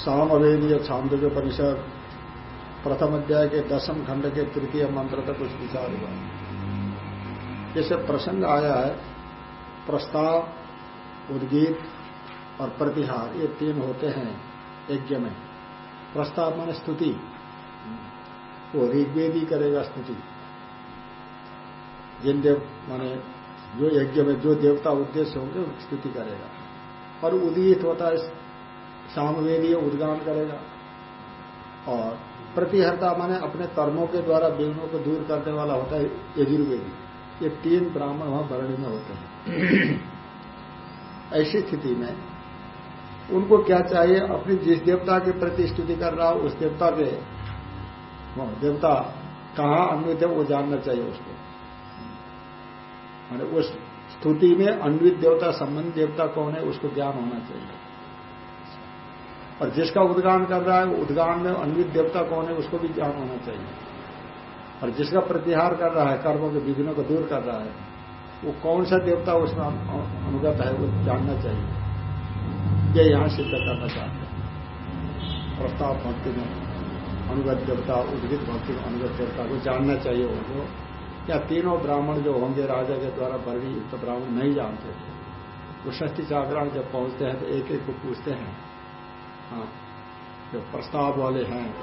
सामवेदीय छांदोग्य परिषद, प्रथम अध्याय के दसम खंड के तृतीय मंत्र तक कुछ विचार हुआ। जैसे प्रसंग आया है, प्रस्ताव, उद्गीत और प्रतिहार, ये तीन होते हैं यज्ञ में। प्रस्ताव माने स्तुति। वो ऋग्वेदी करेगा स्तुति। जिन देव, माने जो यज्ञ में जो देवता उद्देश्य होंगे स्तुति करेगा। और उदीत होता है सामवेदीय उद्गान करेगा। और प्रतिहर्ता माने अपने कर्मों के द्वारा विघ्नों को दूर करने वाला होता है यजुर्वेदी। ये तीन ब्राह्मण वहाँ वर्णी में होते हैं। ऐसी स्थिति में उनको क्या चाहिए? अपनी जिस देवता की प्रति स्तुति कर रहा हो, उस देवता के देवता कहाँ अन्वित है, वो जानना चाहिए उसको। माने उस स्तुति में अन्वित देवता, संबंधी देवता कौन है, उसको ज्ञान होना चाहिए। और जिसका उद्गान कर रहा है उद्गान में अन्वित देवता कौन है, उसको भी ज्ञान होना चाहिए। और जिसका प्रतिहार कर रहा है, कर्मों के विघ्नों को दूर कर रहा है, वो कौन सा देवता उसमें अनुगत है, वो जानना चाहिए। ये यहाँ सिद्ध करना चाहते हैं। प्रस्ताव भक्ति में अनुगत देवता, उद्गित भक्ति में अनुगत देवता को जानना चाहिए उनको। क्या तीनों ब्राह्मण जो होंगे राजा के द्वारा वर्णी युक्त ब्राह्मण नहीं जानते थे। वो षष्ठी जागरण जब पहुँचते हैं तो एक एक को पूछते हैं हाँ जो प्रस्ताव वाले हैं,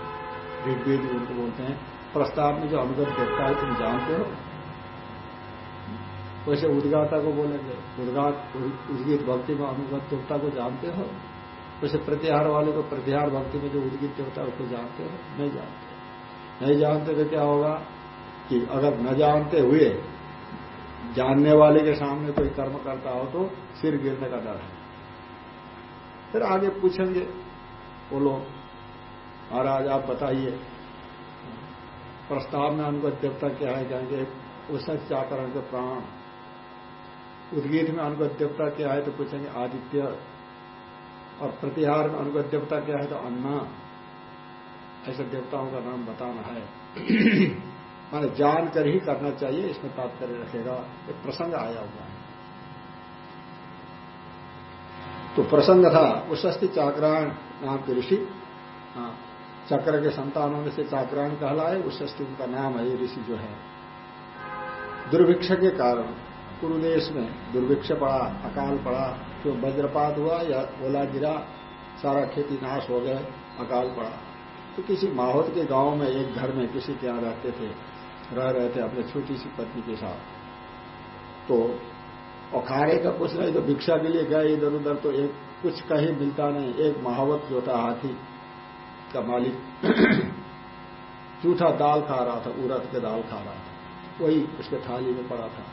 ऋग्वेद उनको बोलते हैं। प्रस्ताव में जो अनुगत देवता है, तुम जानते हो? वैसे उद्गाता को बोलेंगे। उद्गात, उद्गीत भक्ति में अनुगत देवता को जानते हो? वैसे प्रतिहार वाले को प्रतिहार भक्ति में जो उद्गीत देवता है, उसको जानते हो? नहीं जानते। नहीं जानते तो क्या होगा कि अगर न जानते हुए जानने वाले के सामने कोई कर्म करता हो तो सिर गिरने का डर है। फिर आगे पूछेंगे लोग महाराज, आप बताइए। प्रस्ताव में अनुगत देवता क्या है कहेंगे उस चाकरण के प्राण। उद्गीत में अनुगत देवता क्या है तो पूछेंगे, आदित्य। और प्रतिहार में अनुगत देवता क्या है तो अन्ना। ऐसे देवताओं का नाम बताना है। माने जान कर ही करना चाहिए, इसमें तात्पर्य रखेगा। एक प्रसंग आया हुआ है। तो प्रसंग था, उशस्ति चाक्रायण नाम के ऋषि। हाँ चक्र के संतानों में से चाक्रायण कहलाए, उशस्ति उनका नाम है, ये ऋषि जो है। दुर्भिक्ष के कारण, कुरुदेश में दुर्भिक्ष पड़ा, अकाल पड़ा, क्यों वज्रपात हुआ या ओला गिरा, सारा खेती नाश हो गए अकाल पड़ा। तो किसी माहौत के गाँव में, एक घर में किसी के यहाँ रहते थे, रह रहे थे अपने छोटी सी पत्नी के साथ। तो और खाने का कुछ नहीं तो भिक्षा के लिए गए इधर उधर तो एक कुछ कहीं मिलता नहीं। एक महावत जो था, हाथी का मालिक। जूठा दाल खा रहा था, उड़द के दाल खा रहा था। वही उसके थाली में पड़ा था।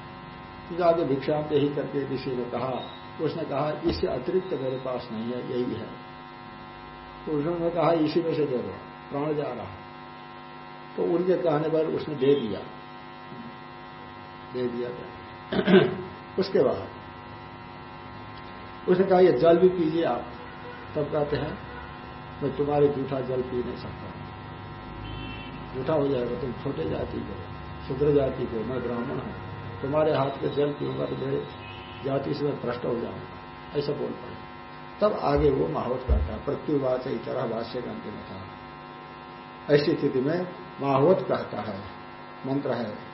जाके भिक्षांत यही करके किसी ने कहा, उसने कहा, इससे अतिरिक्त मेरे पास नहीं है, यही है। तो उसने कहा इसी में से दे दो, प्राण जा रहा तो उनके कहने पर उसने दे दिया। दे दिया। उसके बाद। उसने कहा, ये जल भी पीजिए आप। तब कहते हैं, मैं तुम्हारे जूठा जल पी नहीं सकता। जूठा हो जाएगा, तुम छोटे जाति को, शुद्र जाति को, मैं ब्राह्मण हूँ। तुम्हारे हाथ के जल पीऊँगा तो मेरे जाति से मैं भ्रष्ट हो जाऊँगा। ऐसा बोल पड़े। तब आगे वो माहौत करता है। प्रत्युवाच इतरा भाष्य का अंतिम था। ऐसी स्थिति में माहौत कहता है, मंत्र है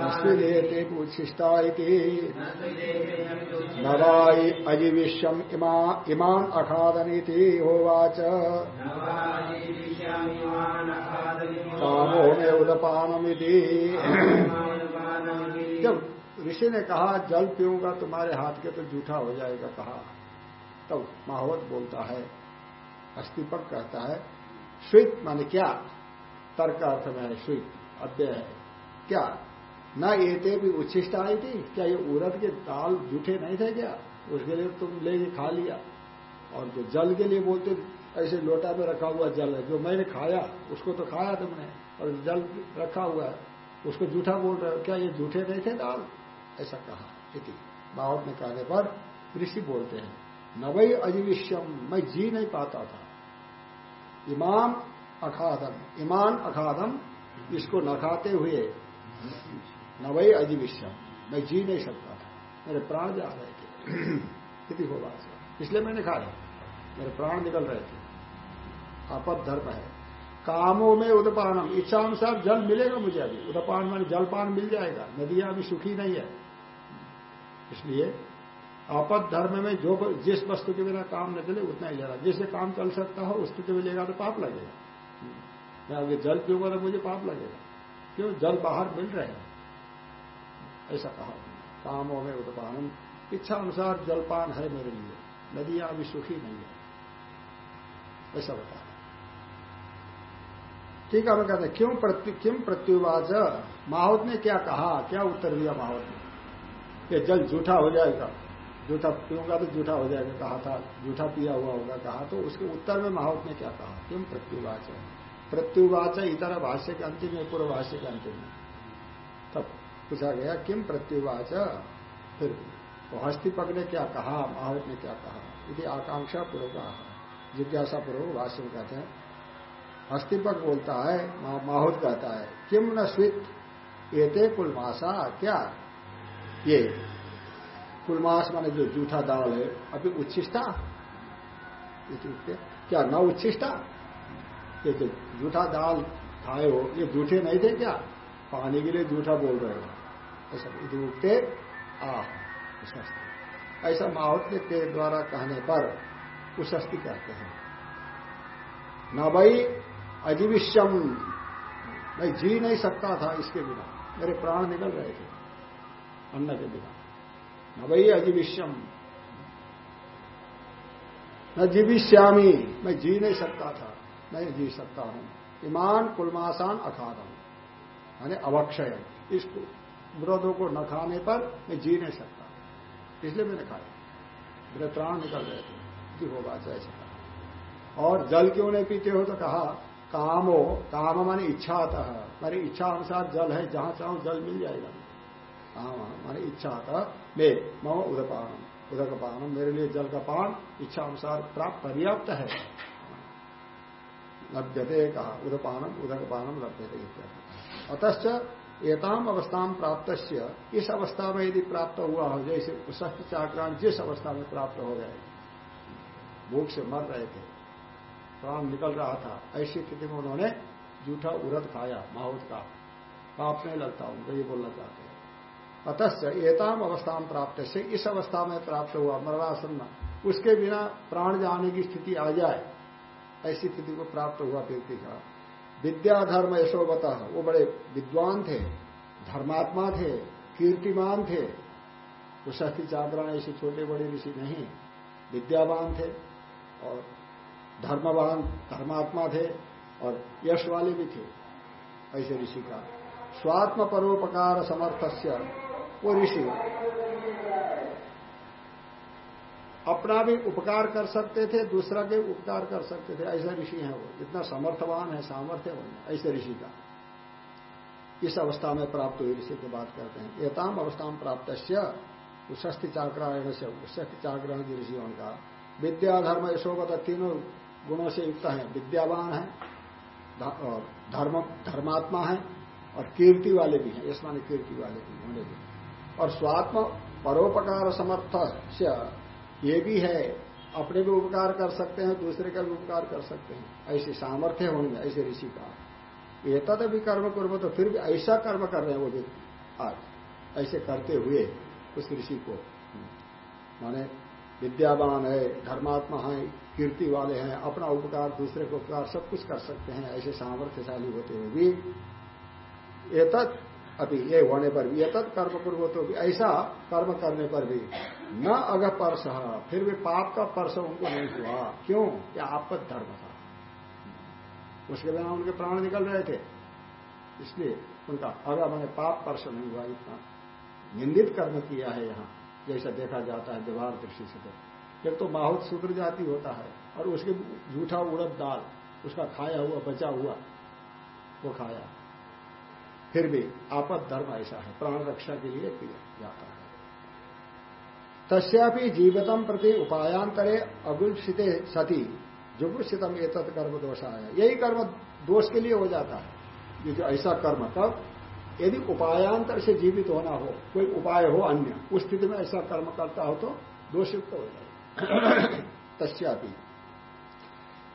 न स्वीयते उच्छिष्टा नवाई अजीविष्यम इमान अखादनीति होवाच। कामो में उदपानमिति जब ऋषि ने कहा, जल पीऊँगा तुम्हारे हाथ के तो जूठा हो जाएगा, कहा। तब तो माहौत बोलता है अस्तिपक कहता है स्वीत माने क्या? तर्क अर्थ में स्वीत अव्यय है। क्या? न एते भी उच्छिष्ट आई थी, क्या ये उरद के दाल जूठे नहीं थे क्या? उसके लिए तुम ले खा लिया। और जो जल के लिए बोलते, ऐसे लोटा में रखा हुआ जल है, जो मैंने खाया, उसको तो खाया तुमने, और जल रखा हुआ है, उसको जूठा बोल रहे क्या ये जूठे नहीं थे दाल? ऐसा कहा, इति। में कहने पर ऋषि बोलते हैं नवई अजीविष्यम मैं जी नहीं पाता था। इमाम अखादम ईमान अखादम, इसको न खाते हुए नवई अजीविष्यम मैं जी नहीं सकता था मेरे प्राण जा रहे थे। स्थिति होगा इसलिए मैंने खाया मेरे प्राण निकल रहे थे। आपद धर्म है। कामों में उदपानम। इच्छा अनुसार जल मिलेगा मुझे अभी। उदपान में जलपान मिल जाएगा। नदियाँ अभी सुखी नहीं है। इसलिए आपद धर्म में जो जिस वस्तु के बिना काम न चले, उतना ही लेना जिससे काम चल सकता हो उस स्थिति में लेगा तो पाप लगेगा। मैं अगर जल पीऊँगा तो मुझे पाप लगेगा। क्यों? जल बाहर मिल रहे हैं। ऐसा कहा। कामों में उदपानम इच्छा अनुसार जलपान है मेरे लिए। नदियाँ अभी सुखी नहीं है। ऐसा बता ठीक है कहते क्यों किम प्रत्युवाच? माहौत ने क्या कहा? क्या उत्तर दिया माहौत ने? ये जल जूठा हो जाएगा। जूठा पीऊँगा तो जूठा हो जाएगा, कहा था। जूठा पिया हुआ होगा, कहा। तो उसके उत्तर में माहौत ने क्या कहा? किम प्रत्युवाच? प्रत्युवाच इतर भाष्य के अंतिम है पूर्व भाष्य के अंतिम तब पूछा गया, किम प्रत्युवाच? फिर तो हस्तिपक ने क्या कहा? माहौत ने क्या कहा? यदि आकांक्षा पूर्व कहा जिज्ञासा पूर्व भाष्य में कहते हैं हस्तिपक बोलता है माहौत कहता है, किम न स्वित? एते कुलमासा, क्या? ये, कुलमास माने जो जूठा दाल है, अभी उच्छिष्टा? क्या, न उच्छिष्टा? ये जो जूठा दाल खाए हो, ये जूठे नहीं थे क्या? पानी के लिए जूठा बोल रहे हो। ऐसा उगते आ ऐसा माहौत के द्वारा कहने पर उशस्ति कहते हैं। न भाई अजीविष्यम। मैं जी नहीं सकता था इसके बिना। मेरे प्राण निकल रहे थे अन्न के बिना। न भाई अजीविष्यम। न जीविष्यामी। मैं जी नहीं सकता था। मैं जी सकता हूँ। ईमान कुलमासान अखादम। यानी अवक्षय इस विरोधों को न खाने पर मैं जी नहीं सकता। इसलिए मैंने खाया मेरे प्राण निकल रहे थे जी होगा ऐसा कहा और जल क्यों नहीं पीते हो? तो कहा, काम हो काम मानी इच्छा आता है। मेरी इच्छा अनुसार जल है, जहाँ चाहो जल मिल जाएगा। काम मानी इच्छा आता मे मम उदपान उदक पान मेरे लिए जल का पान इच्छा अनुसार प्राप्त, पर्याप्त है। लभ्यते, कहा, उदपानम, उदक पानम लभ्यते अतश्च एताम अवस्था प्राप्त इस अवस्था में यदि प्राप्त हुआ हो जैसे सख्त चाक्रांत जिस अवस्था में प्राप्त हो गए भूख से मर रहे थे, प्राण निकल रहा था, ऐसी स्थिति में उन्होंने जूठा उरद खाया, माहौत का, पाप नहीं लगता, उनको ये बोलना चाहते हैं। अतश्च एताम अवस्था प्राप्त से इस अवस्था में प्राप्त हुआ, मरणासन्न, उसके बिना प्राण जाने की स्थिति आ जाए, ऐसी स्थिति को प्राप्त हुआ व्यक्ति का विद्याधर्म यशोवत वो बड़े विद्वान थे, धर्मात्मा थे, कीर्तिमान थे। वो सती जागरण ऐसे छोटे बड़े ऋषि नहीं, विद्यावान थे और धर्मवान, धर्मात्मा थे और यश वाले भी थे, ऐसे ऋषि का। स्वात्म परोपकार समर्थस्य, वो ऋषि। अपना भी उपकार कर सकते थे, दूसरा के उपकार कर सकते थे। ऐसे ऋषि है वो। इतना समर्थवान है, सामर्थ्य ऐसे ऋषि का। इस अवस्था में प्राप्त हुई ऋषि की बात करते हैं। एताम अवस्था में प्राप्त षष्ठी चाक्रायण से षष्ठी चाक्रायण की ऋषियों का विद्या, धर्म यशोगत तीनों गुणों से युक्त है। विद्यावान है धर्म, धर्मात्मा है, और कीर्ति वाले भी हैं। यशमान कीर्ति वाले भी होने भी और स्वात्म परोपकार समर्थ से ये भी है, अपने भी उपकार कर सकते हैं, दूसरे का भी उपकार कर सकते हैं। ऐसे सामर्थ्य होंगे, ऐसे ऋषि का। ये तद भी कर्म करो तो फिर भी ऐसा कर्म कर रहे हैं वो व्यक्ति, आज। ऐसे करते हुए उस ऋषि को, माने विद्यावान है, धर्मात्मा है, कीर्ति वाले हैं, अपना उपकार, दूसरे को उपकार, सब कुछ कर सकते हैं, ऐसे सामर्थ्यशाली होते हुए भी। एतत् अभी ये होने पर भी एतत् कर्म पूर्व तो भी, ऐसा कर्म करने पर भी, न अग परस फिर भी पाप का परस उनको नहीं हुआ। क्यों? क्या आपका धर्म था। उसके बिना उनके प्राण निकल रहे थे। इसलिए उनका अगर मैंने पाप परस नहीं हुआ, इतना निंदित कर्म किया है यहाँ, जैसा देखा जाता है व्यवहार दृष्टि से तो। एक तो माहौत सूत्र जाति होता है, और उसके झूठा उड़द दाल, उसका खाया हुआ, बचा हुआ, वो खाया। फिर भी आपद धर्म ऐसा है, प्राण रक्षा के लिए किया जाता है। तस्यापि जीवितम प्रति उपायांतरे अगुलषित सती जुगुषितम ये कर्म दोष आया यही कर्म दोष के लिए हो जाता है। ये जो ऐसा कर्म, तब यदि उपायांतर से जीवित होना हो, कोई उपाय हो अन्य, उस स्थिति में ऐसा कर्म करता हो तो दोषयुक्त हो जाए। तस्यापि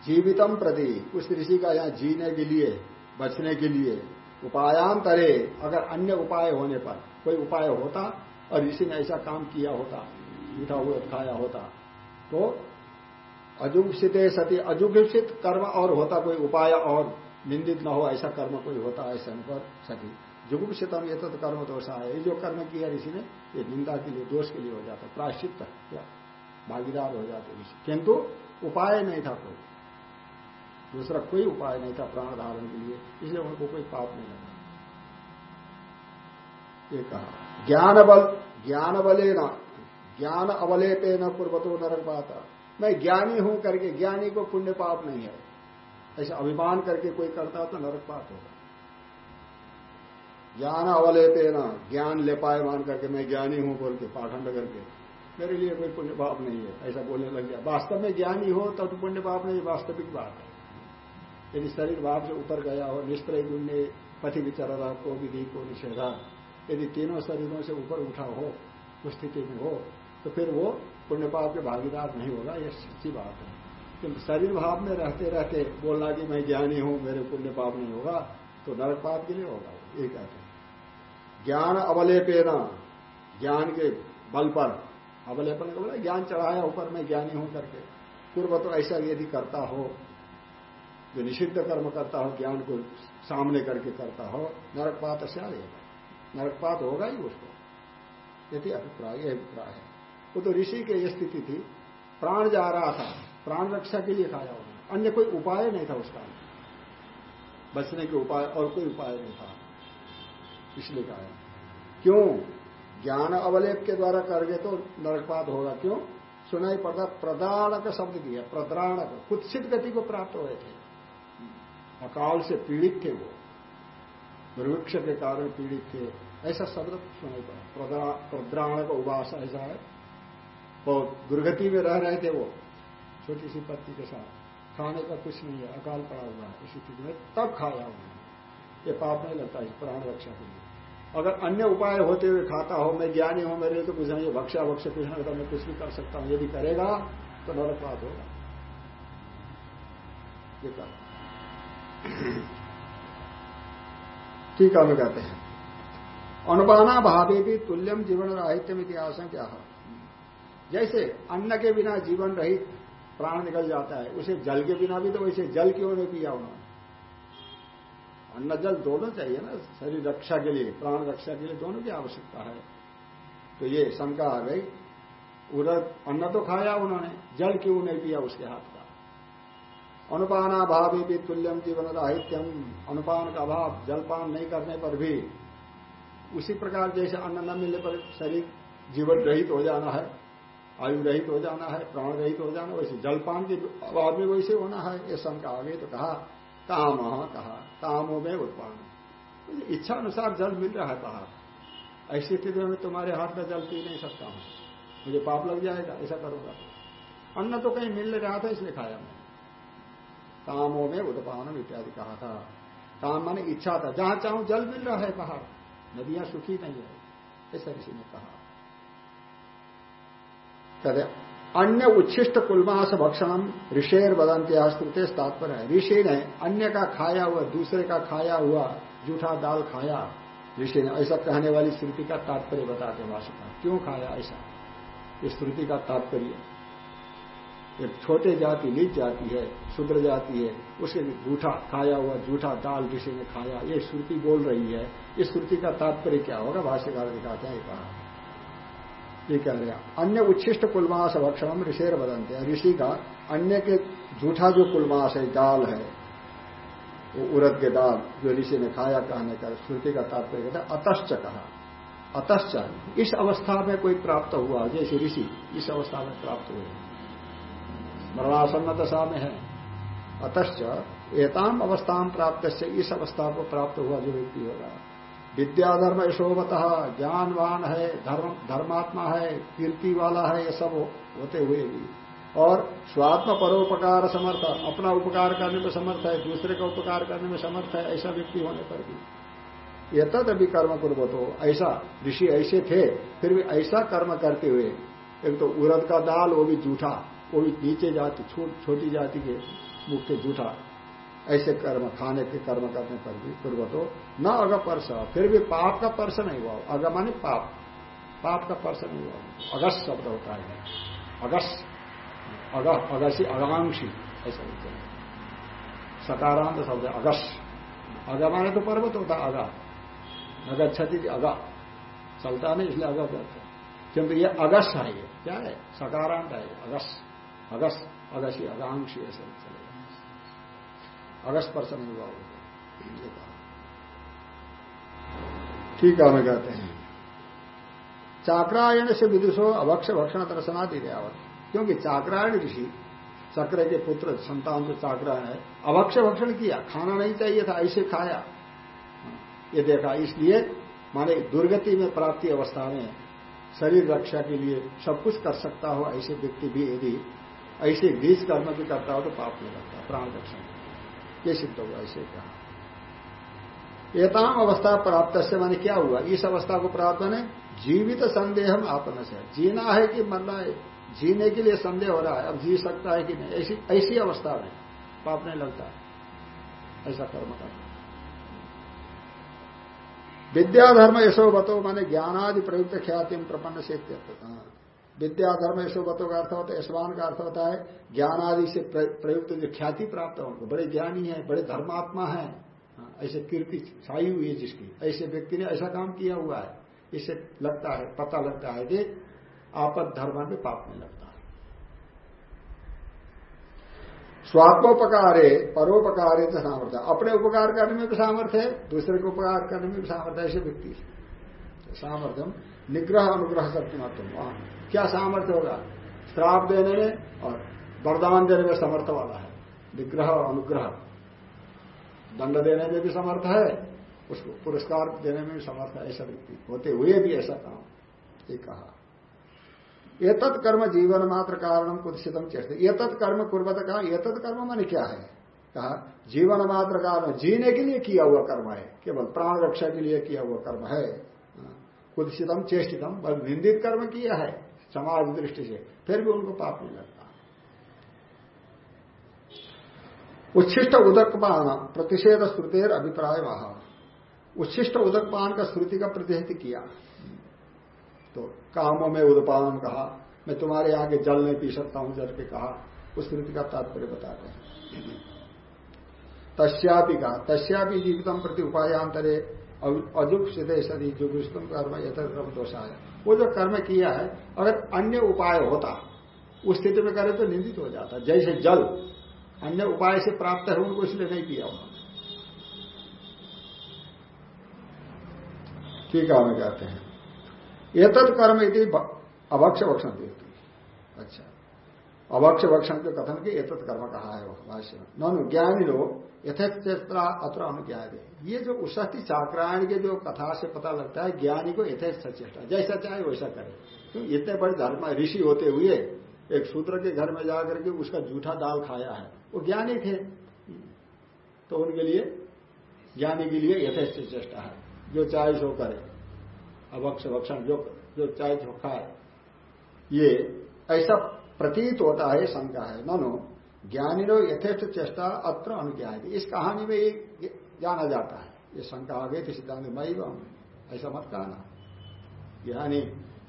जीवितम प्रति, उस ऋषि का यहाँ जीने के लिए, बचने के लिए उपायांतरे, अगर अन्य उपाय होने पर, कोई उपाय होता और ऋषि ने ऐसा काम किया होता, मीठा हुआ खाया होता तो अजुगसित सती अजुगसित कर्म और होता कोई उपाय और, निंदित न हो, ऐसा कर्म कोई होता, ऐसा पर सती जुगुप्सितम ये तो कर्म दोष है ये जो कर्म किया ऋषि ने, ये निंदा के लिए, दोष के लिए हो जाता प्राश्चित भागीदार हो जाते ऋषि किंतु उपाय नहीं था कोई। दूसरा कोई उपाय नहीं था प्राण धारण के लिए, इसलिए उनको कोई पाप नहीं लगा। ये कहा। ज्ञान बल, ज्ञान बले न ज्ञान अवलेपे न पूर्वतो नरक पाता। मैं ज्ञानी हूँ करके, ज्ञानी को पुण्य पाप नहीं है। ऐसा अभिमान करके कोई करता तो नरक पाप होगा। ज्ञान अवलेपे न ज्ञान ले पाए मान करके मैं ज्ञानी हूँ बोल के, पाखंड करके, मेरे लिए कोई पुण्य पाप नहीं है। ऐसा बोलने लग गया। वास्तव में ज्ञानी हो तब तो पुण्य पाप नहीं, वास्तविक बात है। यदि शरीर भाव से ऊपर गया हो निष्प्रय गुण्य पथि विचारा को विधि को निषेधा। यदि तीनों शरीरों से ऊपर उठा हो, उस स्थिति में हो तो फिर वो पुण्यपाप के भागीदार नहीं होगा, यह सच्ची बात है। किंतु शरीर भाव में रहते रहते बोलना कि मैं ज्ञानी हूँ, मेरे पुण्य पाप नहीं होगा तो नरक पाप के लिए होगा, ये कहते हैं ज्ञान अवलेपेना, ज्ञान के बल पर। अवलेपन का बोला, ज्ञान चढ़ाया ऊपर, मैं ज्ञानी हूँ करके। पूर्व तो ऐसा यदि करता हो जो निषिद्ध कर्म करता हो, ज्ञान को सामने करके करता हो, नरकपात से नरकपात होगा ही उसको। यदि अभिप्राय यह अभिप्राय है। वो तो ऋषि की यह स्थिति थी। प्राण जा रहा था। प्राण रक्षा के लिए खाया होगा। अन्य कोई उपाय नहीं था उसका। बचने के उपाय और कोई उपाय नहीं था। इसलिए कहा। क्यों? ज्ञान अवलेप के द्वारा कर गए तो नरकपात होगा। क्यों? सुनाई पड़ता प्रदाणक शब्द दिया। प्रदाणक कुत्सित गति को प्राप्त हुए थे। अकाल से पीड़ित थे वो। दुर्भिक्ष के कारण पीड़ित थे। ऐसा शब्द सुनाई पड़ा प्रद्राण का उबास ऐसा है। और दुर्गति में रह रहे थे वो, छोटी सी पत्नी के साथ। खाने का कुछ नहीं है, अकाल पड़ा हुआ है। इसी स्थिति में तब खाया हुआ ये पाप नहीं लगता इस प्राण रक्षा के लिए। अगर अन्य उपाय होते हुए खाता हो, मैं ज्ञानी हूँ, मेरे लिए तो कुछ नहीं भक्षा, भक्ष्य, कुछ नहीं मैं कुछ भी कर सकता हूँ। यदि करेगा तो नरकपात होगा। ये कहा। टीका में कहते हैं। अनुपाना भावे भी तुल्यम जीवन राहित्यम इतिहास क्या है जैसे अन्न के बिना जीवन रहित प्राण निकल जाता है, उसे जल के बिना भी तो वैसे जल क्यों नहीं पिया उन्होंने अन्न जल दोनों चाहिए ना, शरीर रक्षा के लिए, प्राण रक्षा के लिए दोनों की आवश्यकता है। तो ये शंका आ गई, उधर अन्न तो खाया उन्होंने, जल क्यों नहीं पिया उसके हाथ? अनुपानाभाव भी तुल्यम जीवन राहित्यम अनुपान का अभाव, जलपान नहीं करने पर भी। उसी प्रकार जैसे अन्न न मिलने पर शरीर जीवन रहित हो जाना है, आयु रहित हो जाना है, प्राण रहित हो जाना वैसे जलपान के अभाव में वैसे होना है। ये शंका आ तो कहा काम कहा कामों में उत्पान इच्छा अनुसार जल मिल रहा है कहा ऐसी स्थिति में तुम्हारे हाथ में जल पी नहीं सकता हूँ। मुझे पाप लग जाएगा, ऐसा करूँगा अन्न तो कहीं मिल रहा था, इसलिए खाया मैं कामों में उदपानम इत्यादि कहा था। काम माने इच्छा था। जहाँ चाहूँ जल मिल रहा है बाहर। नदियाँ सुखी नहीं है, ऐसा किसी ने कहा। कहते अन्य उच्छिष्ट कुलमास भक्षणम ऋषेर बदंत्या स्तुते तात्पर्य है। ऋषि ने अन्य का खाया हुआ, दूसरे का खाया हुआ, जूठा दाल खाया। ऋषि ने ऐसा कहने वाली स्मृति का तात्पर्य बताते भाषा क्यों खाया ऐसा? श्रुति का तात्पर्य। एक छोटे जाति, नीच जाति है, शुद्र जाति है, उसे जूठा, खाया हुआ जूठा दाल ऋषि ने खाया, ये श्रुति बोल रही है। इस श्रुति का तात्पर्य क्या होगा? भाष्यकार दिखाते हैं कहा ये कह रहे हैं, अन्य उच्छिष्ट कुलमास भक्षण ऋषेर बदलते हैं ऋषि का अन्य के जूठा जो कुलमास है, दाल है, वो उरद के दाल जो ऋषि ने खाया कहने का श्रुति का तात्पर्य कहते हैं, अतश्च कहा। अतश्च। इस अवस्था में कोई प्राप्त हुआ? जैसे ऋषि, इस अवस्था में प्राप्त हुए। मरणासन्न दशा में है। अतश्च एताम अवस्थाम प्राप्त से इस अवस्था को प्राप्त हुआ जो व्यक्ति होगा। विद्याधर्म यशोवत, ज्ञानवान है, धर्म, धर्मात्मा है, कीर्ति वाला है, ये सब होते हुए भी। और स्वात्म परोपकार समर्थ, अपना उपकार करने में समर्थ है, दूसरे का उपकार करने में समर्थ है, ऐसा व्यक्ति होने पर भी। ये तद अभी कर्म कुर्बत हो ऐसा ऋषि ऐसे थे, फिर भी ऐसा कर्म करते हुए, एक तो उरद का दाल, वो भी जूठा। वो भी नीचे जाति, छोटी जाति के मुख के जूठा। ऐसे कर्म, खाने के कर्म करने पर भी पूर्वतो न अग पर्श फिर भी पाप का पर्श नहीं हुआ अग माने पाप। पाप का पर्श नहीं हुआ अगस्त शब्द होता है। अगस्त। अग अगसी अगांशी ऐसा बोलते हैं। सकारांत शब्द अगस अग माने तो पर्वत होता है अगा अगर क्षति अगा चलता नहीं, इसलिए अगा कहते हैं। किंतु ये अगस है ये। क्या है? सकारांत है अगस अगस अगसी अगांशी ऐसे चलेगा अगस्त पर्सन हुआ ठीक है, हमें कहते हैं। चाक्रायण से विदुषो अभक्ष भक्षण दर्शनादि आवत क्योंकि चाक्रायण ऋषि, चक्र के पुत्र, संतान जो चाक्रायण है अभक्ष भक्षण किया, खाना नहीं चाहिए था, ऐसे खाया। ये देखा, इसलिए माने दुर्गति में प्राप्ति अवस्था में शरीर रक्षा के लिए सब कुछ कर सकता हो, ऐसे व्यक्ति भी यदि ऐसे बीज कर्म भी करता हो तो पाप नहीं लगता प्राण रक्षण। ये सिद्ध हुआ, ऐसे कहा। एताम अवस्था प्राप्त से मैंने क्या हुआ? इस अवस्था को प्राप्त ने जीवित संदेह हम आपन से जीना है कि मरना है? जीने के लिए संदेह हो रहा है। अब जी सकता है कि नहीं? ऐसी ऐसी अवस्था में पाप नहीं लगता। ऐसा कर्म करना। विद्याधर्म यशोवतो माने ज्ञानादि प्रयुक्त ख्याति प्रपन्न से विद्याधर्म यशोवतो का अर्थ होता है यशवान का अर्थ होता है ज्ञान आदि से प्रयुक्त जो ख्याति प्राप्त है उनको बड़े ज्ञानी है बड़े धर्मात्मा है। हाँ, ऐसे कीर्ति छाई हुई है जिसकी। ऐसे व्यक्ति ने ऐसा काम किया हुआ है। इससे लगता है पता लगता है कि आपद धर्म में पाप में लगता है। स्वात्मोपकार परोपकार तो सामर्थ्य अपने उपकार करने में भी सामर्थ्य है दूसरे को उपकार करने में भी सामर्थ्य ऐसे व्यक्ति। सामर्थ्यम निग्रह अनुग्रह शक्तिमत्व क्या सामर्थ्य होगा? श्राप देने में और वरदान देने में समर्थ वाला है। विग्रह और अनुग्रह। दंड देने में भी समर्थ है, उसको पुरस्कार देने में भी समर्थ है, ऐसा व्यक्ति होते हुए भी ऐसा काम। ये कहा। एतत् कर्म जीवन मात्र कारणम कुदसितम चेष्ट। एतत् कर्म कुर्बत कहा, एतत् कर्म मैंने क्या है? कहा, जीवन मात्र कारण जीने के लिए किया हुआ कर्म है, केवल प्राण रक्षा के लिए किया हुआ कर्म है। कुदसितम चेष्टितम निंदित कर्म किया है। समाज दृष्टि से, फिर भी उनको पाप नहीं लगता। उच्छिष्ट उदकपान, प्रतिषेध श्रुतेर अभिप्राय वहा उच्छिष्ट उदकपान का श्रुति का प्रतिषेध किया। तो कामों में उदपान कहा, मैं तुम्हारे के जल नहीं पी सकता हूँ, जल के कहा, उस कृति का तात्पर्य बताते हैं। तस्यापि कहा, तस्यापि जीवितम प्रति उपायांतरे सिद्धे सदी जुगुस्तम कर्म यथम दोषा है वो जो कर्म किया है, अगर अन्य उपाय होता, उस स्थिति में करे तो निंदित हो जाता, जैसे जल। अन्य उपाय से प्राप्त है, उनको इसलिए नहीं किया उन्होंने। ठीक है, हमें कहते हैं। एतद कर्म यदि अभक्ष भक्षण देती अच्छा। अभक्ष भक्षण के कथन के एतद कर्म कहा है भाष्य में। ननु ज्ञानी लोग यथेष्टा अत्र अनुज्ञान ये जो उषति चाक्रायण के जो कथा से पता लगता है, ज्ञानी को यथेष्ट चेष्टा जैसा चाहे वैसा करे। क्यों? इतने बड़े धर्म ऋषि होते हुए एक शूद्र के घर में जाकर के उसका जूठा दाल खाया है। वो ज्ञानी थे। तो उनके लिए, ज्ञानी के लिए यथेष्ट चेष्टा है। जो चाहे सो करे। अभक्ष भक्षण जो जो चाहे जो खाए। ये ऐसा प्रतीत होता है शंका है। नो ज्ञानी नो यथेष्ट चेष्टा अत्र अनुज्ञान इस कहानी में ये जाना जाता है। ये शंका आ गई थी सिद्धांत मई ऐसा मत कहना। ज्ञानी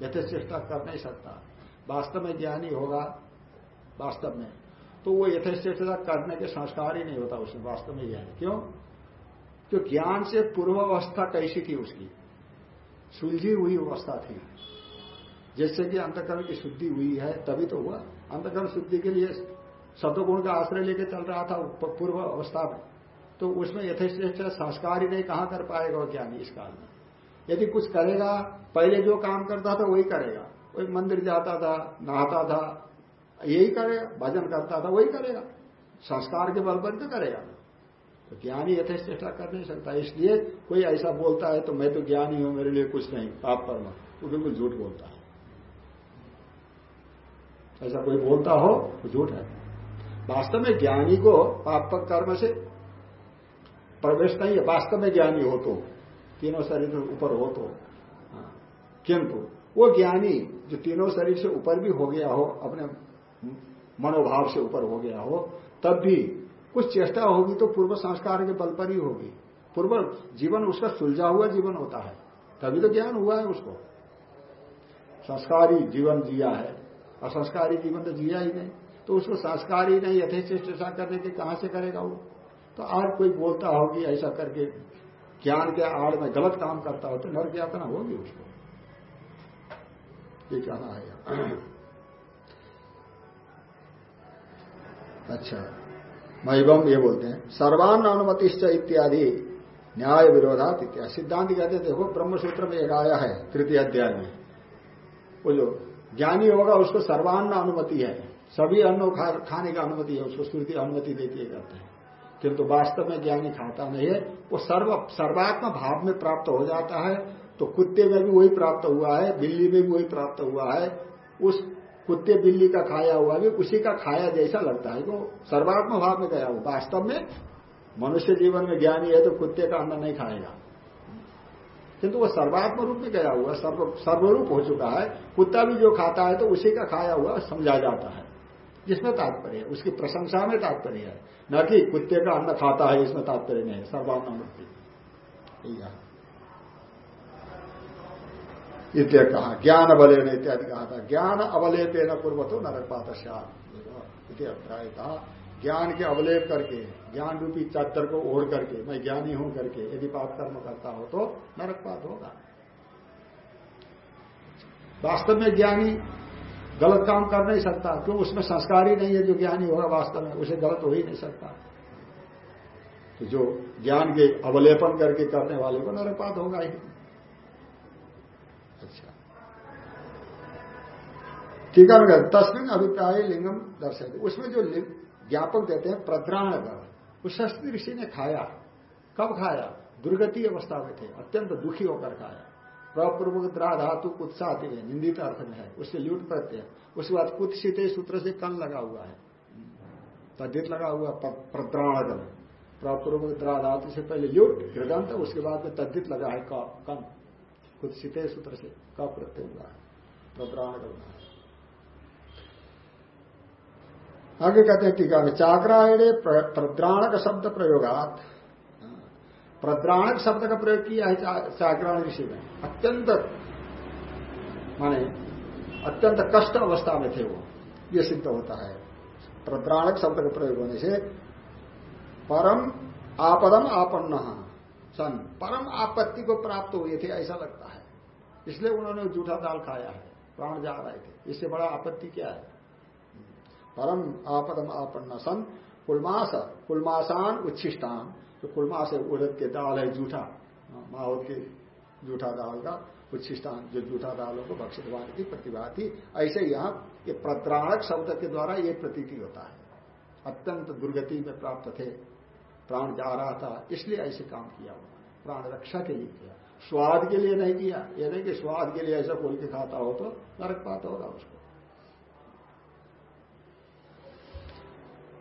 यथेष्ट चेष्टा कर नहीं सकता। वास्तव में ज्ञानी होगा, वास्तव में। तो वो यथेष्टता करने के संस्कार ही नहीं होता उसमें, वास्तव में ज्ञानी। क्यों? क्यों ज्ञान से पूर्वावस्था कैसी थी उसकी? सुलझी हुई अवस्था थी। जैसे कि अंतकरण की शुद्धि हुई है, तभी तो हुआ। अंतकरण शुद्धि के लिए शब्दगुण का आश्रय लेके चल रहा था पूर्व अवस्था में। तो उसमें यथेष्ट संस्कार ही नहीं, कहाँ कर पाएगा वो ज्ञानी इस काल में? यदि कुछ करेगा, पहले जो काम करता था वही करेगा। वही मंदिर जाता था, नहाता था, यही करेगा, भजन करता था, वही करेगा। संस्कार के बल पर तो करेगा। तो ज्ञानी यथेष्टा कर नहीं सकता। इसलिए कोई ऐसा बोलता है तो मैं तो ज्ञानी हूँ, मेरे लिए कुछ नहीं, पाप कर्म तो बिल्कुल झूठ बोलता है। ऐसा कोई बोलता हो तो झूठ है। वास्तव में ज्ञानी को पाप कर्म से प्रवेश नहीं है। वास्तव में ज्ञानी हो तो तीनों शरीर से ऊपर हो तो हाँ। किंतु वो ज्ञानी जो तीनों शरीर से ऊपर भी हो गया हो, अपने मनोभाव से ऊपर हो गया हो, तब भी कुछ चेष्टा होगी तो पूर्व संस्कार के बल पर ही होगी। पूर्व जीवन उसका सुलझा हुआ जीवन होता है। तभी तो ज्ञान हुआ है उसको। संस्कारी जीवन जिया है। असंस्कारी जीवन तो जिया ही नहीं। तो उसको संस्कार ही नहीं यथेष्टा करने के कहाँ से करेगा वो? तो आज कोई बोलता होगी ऐसा करके ज्ञान के आड़ में गलत काम करता हो तो नर यातना होगी उसको। ये कहना है अच्छा महिबम ये बोलते हैं सर्वान अनुमतिश्च इत्यादि न्याय विरोधा इत्यादि। सिद्धांत कहते देखो ब्रह्म सूत्र में एक आया है, तृतीय अध्याय में। वो जो ज्ञानी होगा, उसको सर्वान्न अनुमति है। सभी अन्न खाने का अनुमति है, उसको श्रुति अनुमति देती है कहते हैं। किंतु वास्तव में ज्ञानी खाता नहीं है। वो सर्व, सर्वात्म भाव में प्राप्त हो जाता है। तो कुत्ते में भी वही प्राप्त हुआ है, बिल्ली में भी वही प्राप्त हुआ है। उस कुत्ते बिल्ली का खाया हुआ भी उसी का खाया जैसा लगता है। तो सर्वात्म भाव में गया वो वास्तव में मनुष्य जीवन में ज्ञानी है तो कुत्ते का अन्न नहीं खाएगा। किंतु वो सर्वात्म रूप में गया हुआ, सर्व, सर्वरूप हो चुका है। कुत्ता भी जो खाता है तो उसी का खाया हुआ समझा जाता है। जिसमें तात्पर्य है, उसकी प्रशंसा में तात्पर्य है। न कि कुत्ते का अन्न खाता है, इसमें तात्पर्य नहीं है। सर्वान्न मृत्यु इत्या कहा, ज्ञान अवलेन इत्यादि कहा था। ज्ञान अवलेप न पूर्व तो नरक पात अभिप्राय था ज्ञान के अवलेप करके, ज्ञान रूपी चादर को ओढ़ करके, मैं ज्ञानी हूँ करके यदि पाप कर्म करता हो तो नरक नरकपात होगा। वास्तव में ज्ञानी गलत काम कर नहीं सकता, क्यों? उसमें संस्कार ही नहीं है, जो ज्ञानी होगा वास्तव में, उसे गलत हो ही नहीं सकता। तो जो ज्ञान के अवलेपन करके करने वाले को नरपात होगा ही। ठीक है तस्मिन अभिप्राय लिंगम दर्शक उसमें जो ज्ञापक देते हैं प्रद्राण उस ऋषि ने खाया। कब खाया? दुर्गति अवस्था में थे, अत्यंत दुखी होकर खाया। प्रपूर्वक द्रा धातु कुत्साती है, निंदित अर्थ में है। उससे लूट प्रत्यय उसके बाद कुत्सित सूत्र से कन लगा हुआ है। तद्धित लगा हुआ प्रद्राणगम प्रपूर्वक द्रा धातु से पहले लुट हृदंत उसके बाद में तद्धित लगा है कन कुत्सित सूत्र से क प्रत्यय हुआ है। प्रद्राणगम आगे कहते हैं टीका में, चाक्रायणे प्रद्राणक शब्द प्रयोगात। प्रद्राणक शब्द का प्रयोग किया है चाक्रायण ऋषि में अत्यंत, माने, अत्यंत कष्ट अवस्था में थे वो। ये सिद्ध होता है। प्रद्राणक शब्द का प्रयोग होने से परम आपदम आपन्न, सन, परम आपत्ति को प्राप्त हुए थे, ऐसा लगता है। इसलिए उन्होंने जूठा दाल खाया है, प्राण जा रहे थे। इससे बड़ा आपत्ति क्या है? परम आपदम आपन्न सन कुलमास कुलमासान उच्छिष्टान। जो कुलमास है उड़द के दाल है जूठा। हाँ, माहौल के जूठा दाल का उच्छिष्टान जो जूठा दालों को भक्षितवान की प्रतिभा थी। ऐसे यहाँ ये प्रत्राणक शब्द के द्वारा ये प्रतीति होता है। अत्यंत दुर्गति में प्राप्त थे। प्राण जा रहा था इसलिए ऐसे काम किया उन्होंने। प्राण रक्षा के लिए किया। स्वाद के लिए नहीं किया। यह नहीं कि स्वाद के लिए ऐसा खोल के खाता हो तो नरक पाता होगा उसको।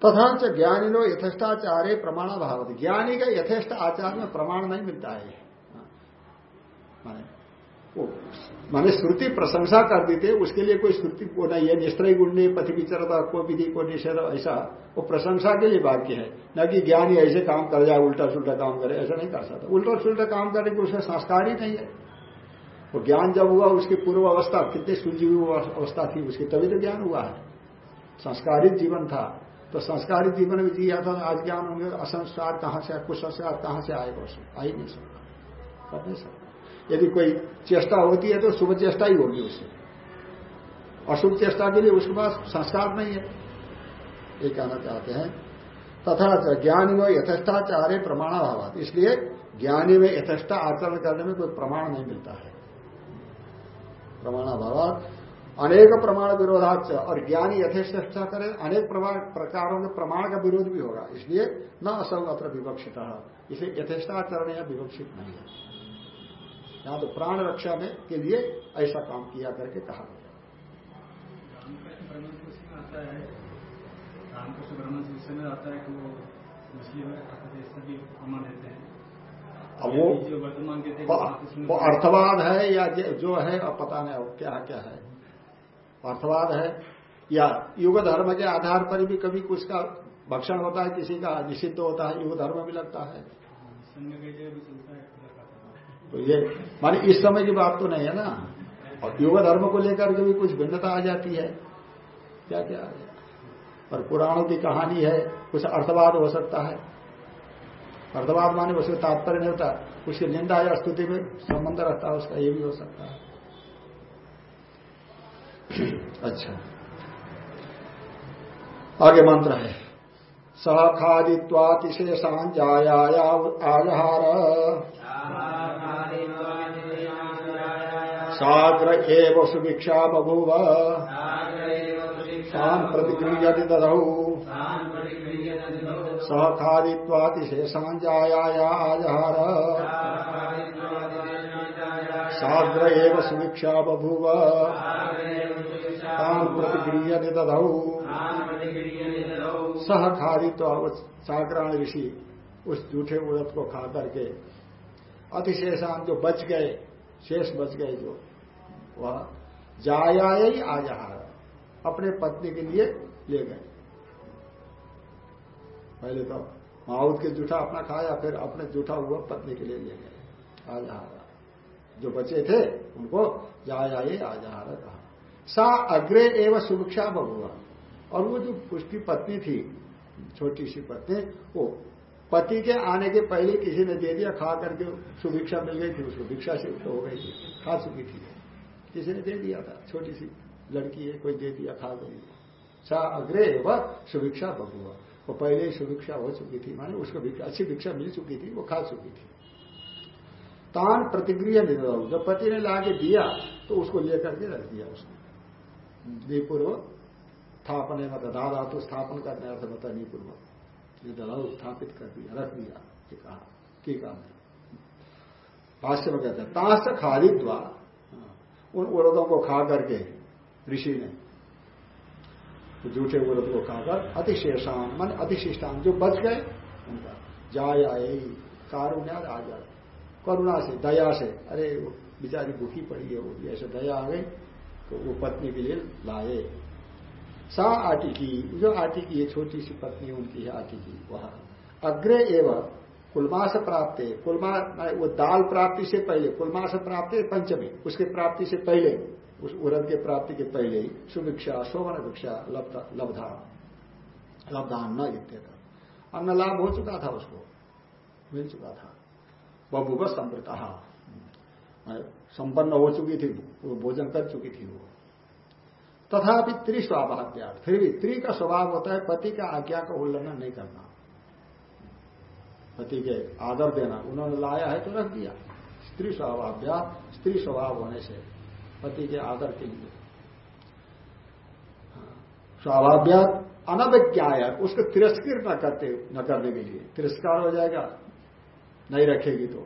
तथा च ज्ञानी लो यथेष्टाचार्य प्रमाण भाव ज्ञानी का यथेष्ट आचार में प्रमाण नहीं मिलता है माने श्रुति प्रशंसा कर देते, उसके लिए कोई श्रुति को नहीं है, निश्चय गुण नहीं पति विचरता को विधि को निषेध, ऐसा, वो प्रशंसा के लिए वाक्य है। न कि ज्ञानी ऐसे काम कर जाए उल्टा सुल्टा काम करे, ऐसा नहीं कर सकता। उल्टा सुल्टा काम करने की उसमें संस्कार ही नहीं है। वो ज्ञान जब हुआ, उसकी पूर्व अवस्था कितनी सुलझी हुई अवस्था थी, उसकी तभी तो ज्ञान हुआ है। संस्कारित जीवन था। तो संस्कारित जीवन में जिया था आज ज्ञान होंगे, असंस्कार कहाँ से कुछ संस्कार कहाँ से आएगा उसमें आ ही नहीं सकता। कर नहीं सकता। यदि कोई चेष्टा होती है तो शुभ चेष्टा ही होगी उससे अशुभ चेष्टा के लिए उसके पास संस्कार नहीं है। ये कहना चाहते हैं। तथा ज्ञानी में यथेष्टाचार्य प्रमाणाभाव इसलिए ज्ञानी में यथेष्टा आचरण करने में कोई प्रमाण नहीं मिलता है। प्रमाणाभाव अनेक प्रमाण विरोधाच और ज्ञानी यथेष्टा करे अनेक प्रकारों के प्रमाण का विरोध भी होगा। इसलिए न असौ अत्र विवक्षित। इसे यथेष्टाचरण या विवक्षित नहीं है। यहाँ तो प्राण रक्षा में के लिए ऐसा काम किया करके कहा गया आता है कि वो मछली प्रमाण देते हैं अब वो वो अर्थवाद है या जो है अब पता नहीं क्या क्या है। अर्थवाद है या युग धर्म के आधार पर भी कभी कुछ का भक्षण होता है किसी का निषिद्ध होता है युग धर्म भी लगता है। तो ये मानी इस समय की बात तो नहीं है ना। और युग धर्म को लेकर के भी कुछ भिन्नता आ जाती है। क्या क्या है। और पुराणों की कहानी है कुछ अर्थवाद हो सकता है। अर्थवाद माने उसमें तात्पर्य नहीं होता उसकी निंदा या स्तुति में संबंध रहता है उसका ये भी हो सकता है। अच्छा। आगे मंत्र है। सखादित्वातिशेषान जाया आजहार साग्र एव सुभिक्षा बभूव। तान प्रतिक्रियति दधौ सह खादित्वातिशेषान जाया आजहार साग्र एव सुभिक्षा बभूव। तान प्रतिक्रियति दधौ सह खादी तो चाक्राण ऋषि उस जूठे उड़द को खा करके अतिशेषान जो बच गए, शेष बच गए जो, वह जाया ही आजहार अपने पत्नी के लिए ले गए। पहले तो माउद के जूठा अपना खाया, फिर अपने जूठा हुआ पत्नी के लिए ले गए आजहारा जो बचे थे, उनको जाया ये आजहारा कहा सा अग्रे एवं सुभिक्षा बहुआ और वो जो उसकी पत्नी थी, छोटी सी पत्नी, वो पति के आने के पहले किसी ने दे दिया, खा करके सुभिक्षा मिल गई थी उसको भिक्षा से हो गई थी खा चुकी थी। किसी ने दे दिया था, छोटी सी लड़की है, कोई दे दिया, खा गई। सा अग्रे व सुभिक्षा बबुआ वो पहले ही सुभिक्षा हो चुकी थी, माने उसको अच्छी भिक्षा मिल चुकी थी, वो खा चुकी थी। तान प्रतिक्रिया निधन जब पति ने लाके दिया तो उसको लेकर के रख दिया उसने। निपूर्व स्थापने में दादा तो स्थापन करने अर्थ बता निपूर्व दलाव स्थापित कर दिया, रख दिया, ये कहा टीका में भाष्य में कहते हैं ताश खारिद्वा उन उड़दों को खा करके, ऋषि ने तो जूठे व्रत को खाकर अतिशेषान, मन अतिशिष्टान, जो बच गए, उनका, जाया कारुण्या आ जाए करुणा से, दया से। अरे बेचारी भूखी पड़ी है, वो ऐसे दया आ गई तो वो पत्नी के लिए लाए। सा आटी की जो आटी की है, छोटी सी पत्नी उनकी है आटी की वह। अग्रे एवं, कुलमास प्राप्त। है कुलमा वो दाल प्राप्ति से पहले, कुलमास प्राप्त है पंचमी, उसके प्राप्ति से पहले, उस उरद के प्राप्ति के पहले ही सुभिक्षा शोभन भिक्षा, लब्धा लब्धान न इत्यता अन्न लाभ हो चुका था उसको, मिल चुका था। बबुग संप्रता संपन्न हो चुकी थी वो भोजन कर चुकी थी वो। तथापि त्रिस्वाभाव्यार्थ फिर भी त्रि का स्वभाव होता है, पति का आज्ञा का उल्लंघन नहीं करना। पति के आदर देना, उन्होंने लाया है तो रख दिया। स्त्री स्वभाव्या, स्त्री स्वभाव होने से पति के आदर के लिए। हाँ। स्वाभाव्या अनभिज्ञाय, उसको तिरस्कृत न करते, न करने के लिए। तिरस्कार हो जाएगा नहीं रखेगी तो,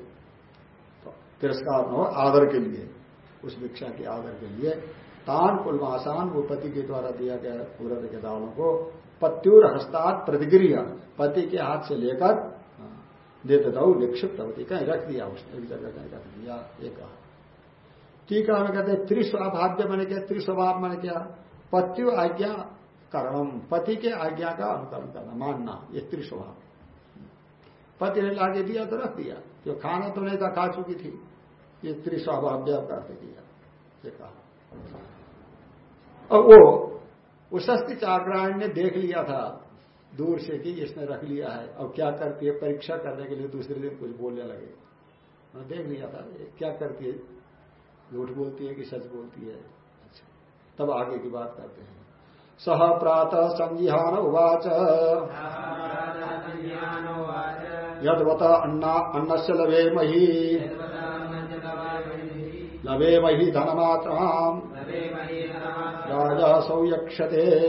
तो तिरस्कार न आदर के लिए उस भिक्षा के आदर के लिए। तान कुल कुलमासान वो पति के द्वारा दिया गया पूरत के दालों को पत्युर हस्तात् प्रतिक्रिया पति के हाथ से लेकर हाँ, देता हूँ निक्षिप्त होती कहीं रख दिया उसने एक जगह कहीं रख दिया एक कहा। टीका में कहते हैं त्रिस्वभाव्य मैंने क्या त्रिस्वभाव मैंने क्या? पत्यु आज्ञा करणम पति के आज्ञा का अनुकरण करना मानना ये त्रिस्वभाव। पति ने लाके दिया तो रख दिया। जो खाना तो नहीं था, खा चुकी थी। ये त्रिस्वाभाव्य करते किया, ये कहा। और वो उशस्ति चाक्रायण ने देख लिया था, दूर से कि इसने रख लिया है। अब क्या करती है? परीक्षा करने के लिए दूसरे दिन कुछ बोलने लगे। मैं देख लिया था क्या करती है? झूठ बोलती है कि सच बोलती है? अच्छा तब आगे की बात करते हैं। सह प्रातः संज्ञान उवाच। यदवत अन्ना से लवे मही। लवे मही धनमात्राम। राजा सौयक्षते।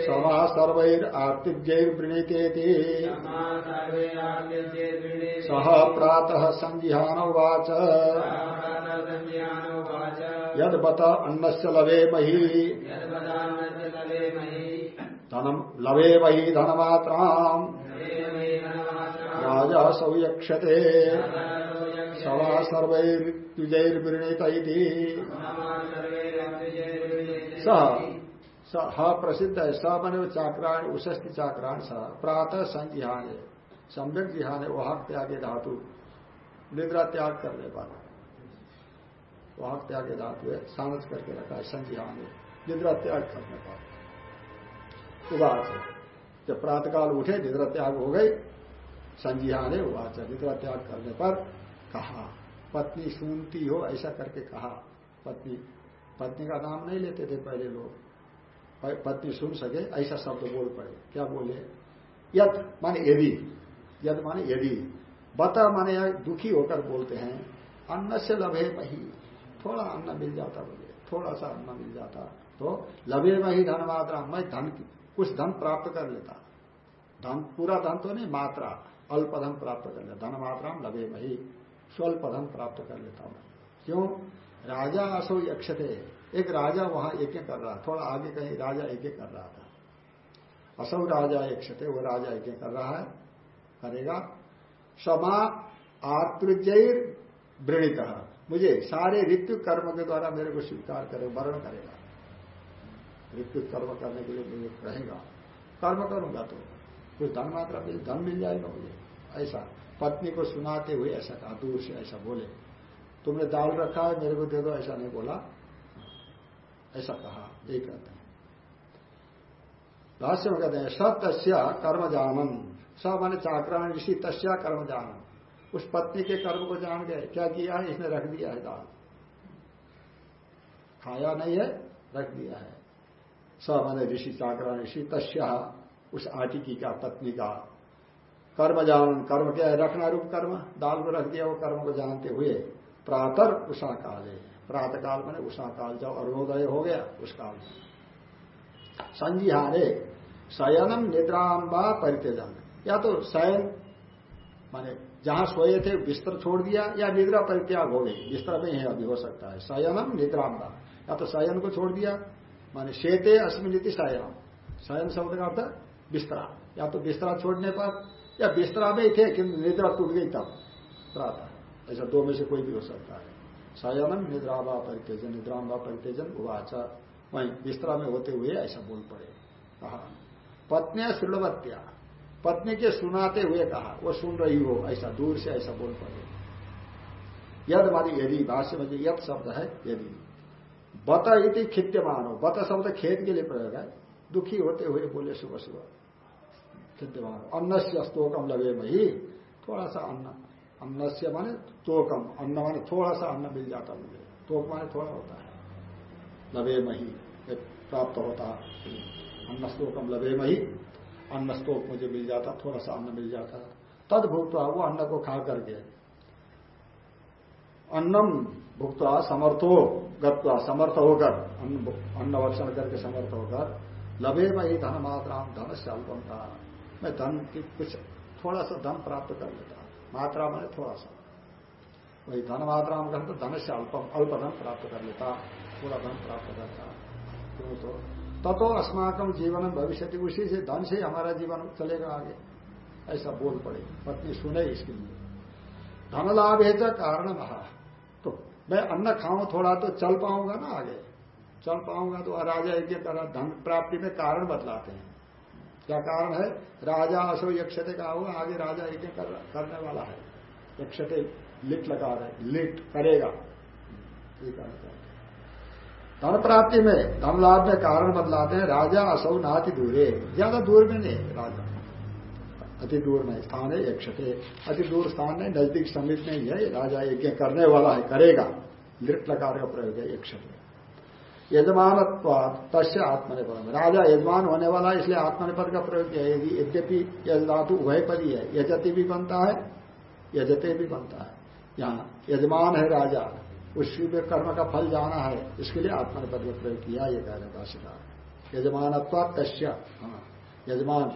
समा सर्वैर आर्तिज्ञैर्वृणीते सह प्रातः संज्ञान उवाच यद बत अन्न से लवे मही। धनम लवे मही धनमात्राम। राजा सौयक्षते सवा सर्वैर्युजैर्वृणीत सह प्रसिद्ध है। स बने चाक्राण उशस्ति चाक्राण स। प्रातः संजिहान सम्यक जिहान वहाँ त्यागे धातु। निद्रा त्याग करने वाला। वहाँ त्यागे धातु है सानस करके रखा है संजिहान निद्रा त्याग करने पर उवाच जब प्रातकाल उठे, निद्रा त्याग हो गई संजिहाने उवाच निद्रा त्याग करने पर कहा, पत्नी सुनती हो, ऐसा करके कहा। पत्नी पत्नी का नाम नहीं लेते थे पहले लोग। पत्नी सुन सके, ऐसा शब्द बोल पड़े। क्या बोले? यद माने यदि। यद माने यदि। बता माने दुखी होकर बोलते हैं, अन्न से लभे मही थोड़ा अन्न मिल जाता बोले, थोड़ा सा अन्न मिल जाता। तो लभे मही धन मात्रा मैं धन, कुछ धन प्राप्त कर लेता। धन, पूरा धन तो नहीं, मात्रा। अल्प धन प्राप्त कर लेता धन मात्रा लभे मही स्वल्प धन प्राप्त कर लेता हूँ। क्यों? राजा असो यक्षते, एक राजा वहाँ एक कर रहा, थोड़ा आगे कहीं राजा एक कर रहा था। असौ राजा यक्षते, वो राजा एक कर रहा है, करेगा। समा आतृजैर वृणित, मुझे सारे ऋतु कर्म के द्वारा मेरे को स्वीकार करे, वर्ण करेगा। ऋतु कर्म करने के लिए मुझे रहेगा, कर्म करूँगा तो। कुछ धन मात्रा मिल धन मिल जाएगा मुझे। ऐसा, पत्नी को सुनाते हुए ऐसा कहा, दूर से ऐसा बोले। तुमने दाल रखा है मेरे को दे दो, ऐसा नहीं बोला। ऐसा कहा, यही कहते हैं। भाष्य में कहते हैं सत्य कर्म जानन स माने चाक्राण ऋषि तस्या कर्म जानन उस पत्नी के कर्म को जान गए, क्या किया? है इसने रख दिया है दाल। खाया नहीं है, रख दिया है। स माने ऋषि चाक्राण ऋषि तस्या उस आटिकी का, पत्नी का। कर्म जान, कर्म क्या है? रखना रूप कर्म। दाल को रख दिया, वो कर्म को जानते हुए प्रातर उषा काले प्रातः काल मैंने उषा काल, जब अरुणोदय हो गया, उस काल में। संजिहारे शयनम निद्राम्बा परित्यजन। या तो शयन, माने जहाँ सोए थे, बिस्तर छोड़ दिया, या निद्रा परित्याग हो गई। बिस्तर में ही अभी, हो सकता है। शयनम निद्राम्बा। या तो शयन को छोड़ दिया, माने शेते अस्मिति शयनम। शयन शब्द का अर्थ बिस्तरा। या तो बिस्तरा छोड़ने पर, या बिस्तरा में ही थे कि निद्रा टूट गई तब। प्रातः ऐसा दो में से कोई भी हो सकता है। शयनम निद्रावा परितेजन निद्राम्बा परितेजन उवाचा। वहीं बिस्तरा में होते हुए ऐसा बोल पड़े। कहा, पत्निया श्रीणवत्या पत्नी के सुनाते हुए कहा, वो सुन रही हो, ऐसा दूर से ऐसा बोल पड़े। यद मानी यदि भाष्य में यद शब्द है, यदि। बत इति खित्यमान। हो बत शब्द खेत के लिए प्रयोग है। दुखी होते हुए बोले सुबह सुबह। खित्यमान अन्न से स्तोकम लगे मही थोड़ा सा अन्न। अन्न से माने तोकम अन्न माने थोड़ा सा अन्न मिल जाता मुझे। तोक माने थोड़ा होता है। लवे मही प्राप्त होता अन्न स्तोकम लवे मही अन्न स्तोक मुझे मिल जाता थोड़ा सा अन्न मिल जाता तद भुगता वो अन्न को खा करके। अन्नम भुगता समर्थो गत्वा समर्थ होकर। अन्न वर्षण करके समर्थ होकर। लभे मई धन मात्रा धन से अल्पम था मैं धन की कुछ थोड़ा सा धन प्राप्त कर लेता मात्रा मैंने थोड़ा सा। वही धन मात्रा में कहते धन से अल्पम अल्प धन प्राप्त कर लेता थोड़ा धन प्राप्त करता क्यों तो ततो अस्माकम जीवन भविष्य उसी से धन से हमारा जीवन चलेगा आगे। ऐसा बोल पड़े। पत्नी सुने इसके लिए। धन लाभ है कारण महा तो मैं अन्न खाऊं थोड़ा तो चल पाऊँगा ना आगे। चल पाऊँगा तो राजा यज्ञ करा, धन प्राप्ति में कारण बतलाते हैं। क्या कारण है? राजा अशो यक्षते का हुआ आगे राजा यज्ञ कर, करने वाला है। यक्षते लिट लगा रहे लिट करेगा। ये कहना चाहते धन प्राप्ति में धन लाभ में कारण बदलाते हैं। राजा असौ नाति दूरे। ज़्यादा दूर में नहीं राजा। अति दूर नहीं स्थान है यक्षते। अति दूर स्थान नहीं नज़दीक समित नहीं है राजा यज्ञ करने वाला है करेगा। लिट लकार का प्रयोग है यक्षते। यजमान तस्य आत्मनिपद राजा यजमान होने वाला इसलिए आत्मनिपद का प्रयोग किया यदि यद्यपि यज धातु ही है, यजति भी बनता है, यजते भी बनता है। यहाँ, यजमान है राजा, उसी में कर्म का फल जाना है, इसके लिए आत्मनिपद का प्रयोग किया ये कह रहे भाषिकार यजमान तस्य हाँ यजमान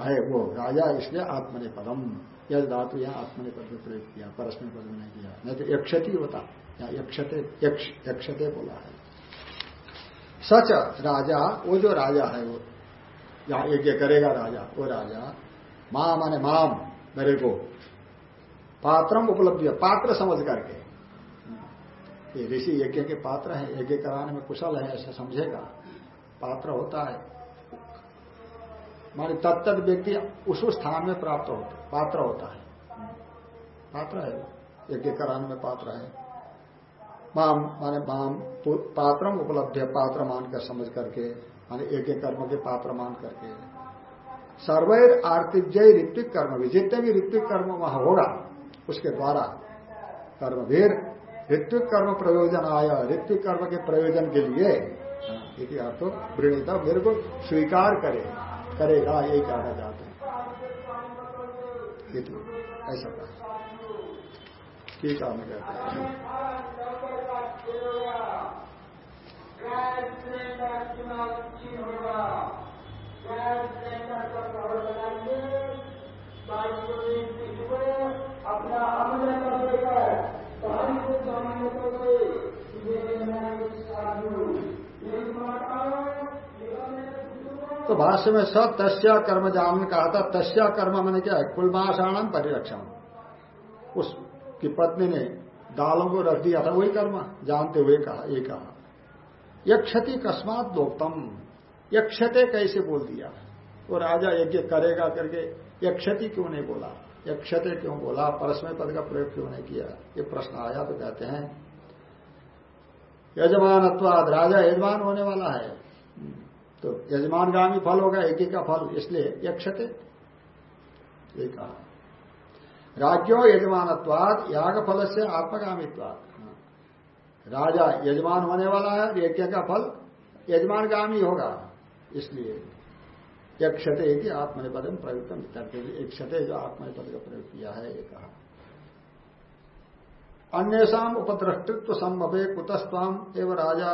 है वो राजा, इसलिए आत्मनिपदम यज धातु यहाँ आत्मनिपद में प्रयोग किया परस्मय पद में किया। नहीं तो यक्षति होता। या यक्षते यक्षते बोला है। सच राजा, वो जो राजा है वो, या यज्ञ करेगा राजा, वो राजा माँ माने माम, मेरे को, पात्रम उपलब्ध पात्र समझ करके। ये ऋषि यज्ञ के पात्र है यज्ञ कराने में कुशल है, ऐसा समझेगा। पात्र होता है। माने तत्त व्यक्ति उस स्थान में प्राप्त होता पात्र होता है। पात्र है यज्ञ कराने में पात्र है। माम माने माम पात्रम उपलब्ध है पात्र मान कर समझ करके माने एक एक कर्म के पात्र मान करके। सर्वैर जय ऋत्विक कर्म भी जितने भी ऋत्विक कर्म वहाँ होगा उसके द्वारा कर्म भीर ऋत्विक कर्म प्रयोजन आया। ऋत्विक कर्म के प्रयोजन के लिए हाँ, अर्थ वृणिता मेरे को स्वीकार करे करेगा यही कहना चाहते हैं। ऐसा कहा अमल कर देकर तो भाष्य में सब तस्या कर्म जान कहा था। तस्या कर्म मैंने क्या है? कुलमाषाणम परिरक्षण उस की पत्नी ने दालों को रख दिया था, वही कर्म, जानते हुए कहा, ये कहा। यह क्षति कस्मात दोक्तम। यह क्षते कैसे बोल दिया? वो राजा यज्ञ करेगा करके यह क्षति क्यों नहीं बोला? यह क्षते क्यों बोला? परस्मय पद का प्रयोग क्यों नहीं किया? ये प्रश्न आया तो कहते हैं यजमान यजमानत्वाद राजा यजमान होने वाला है। तो यजमान गामी फल होगा यज्ञ का फल, इसलिए यक्षते। ये कहा। राज्यो यजमानत्वाद याग फल से आत्मगामित्वाद राजा यजमान होने वाला है यज्ञ का फल यजमान गामी होगा। इसलिए एक क्षते की आत्मनिपद में प्रयुक्त करते एक क्षते जो आत्मनिपद का प्रयोग किया है, ये कहा। अन्यम उपद्रष्टित्व संभवे कुतस्वाम एवं राजा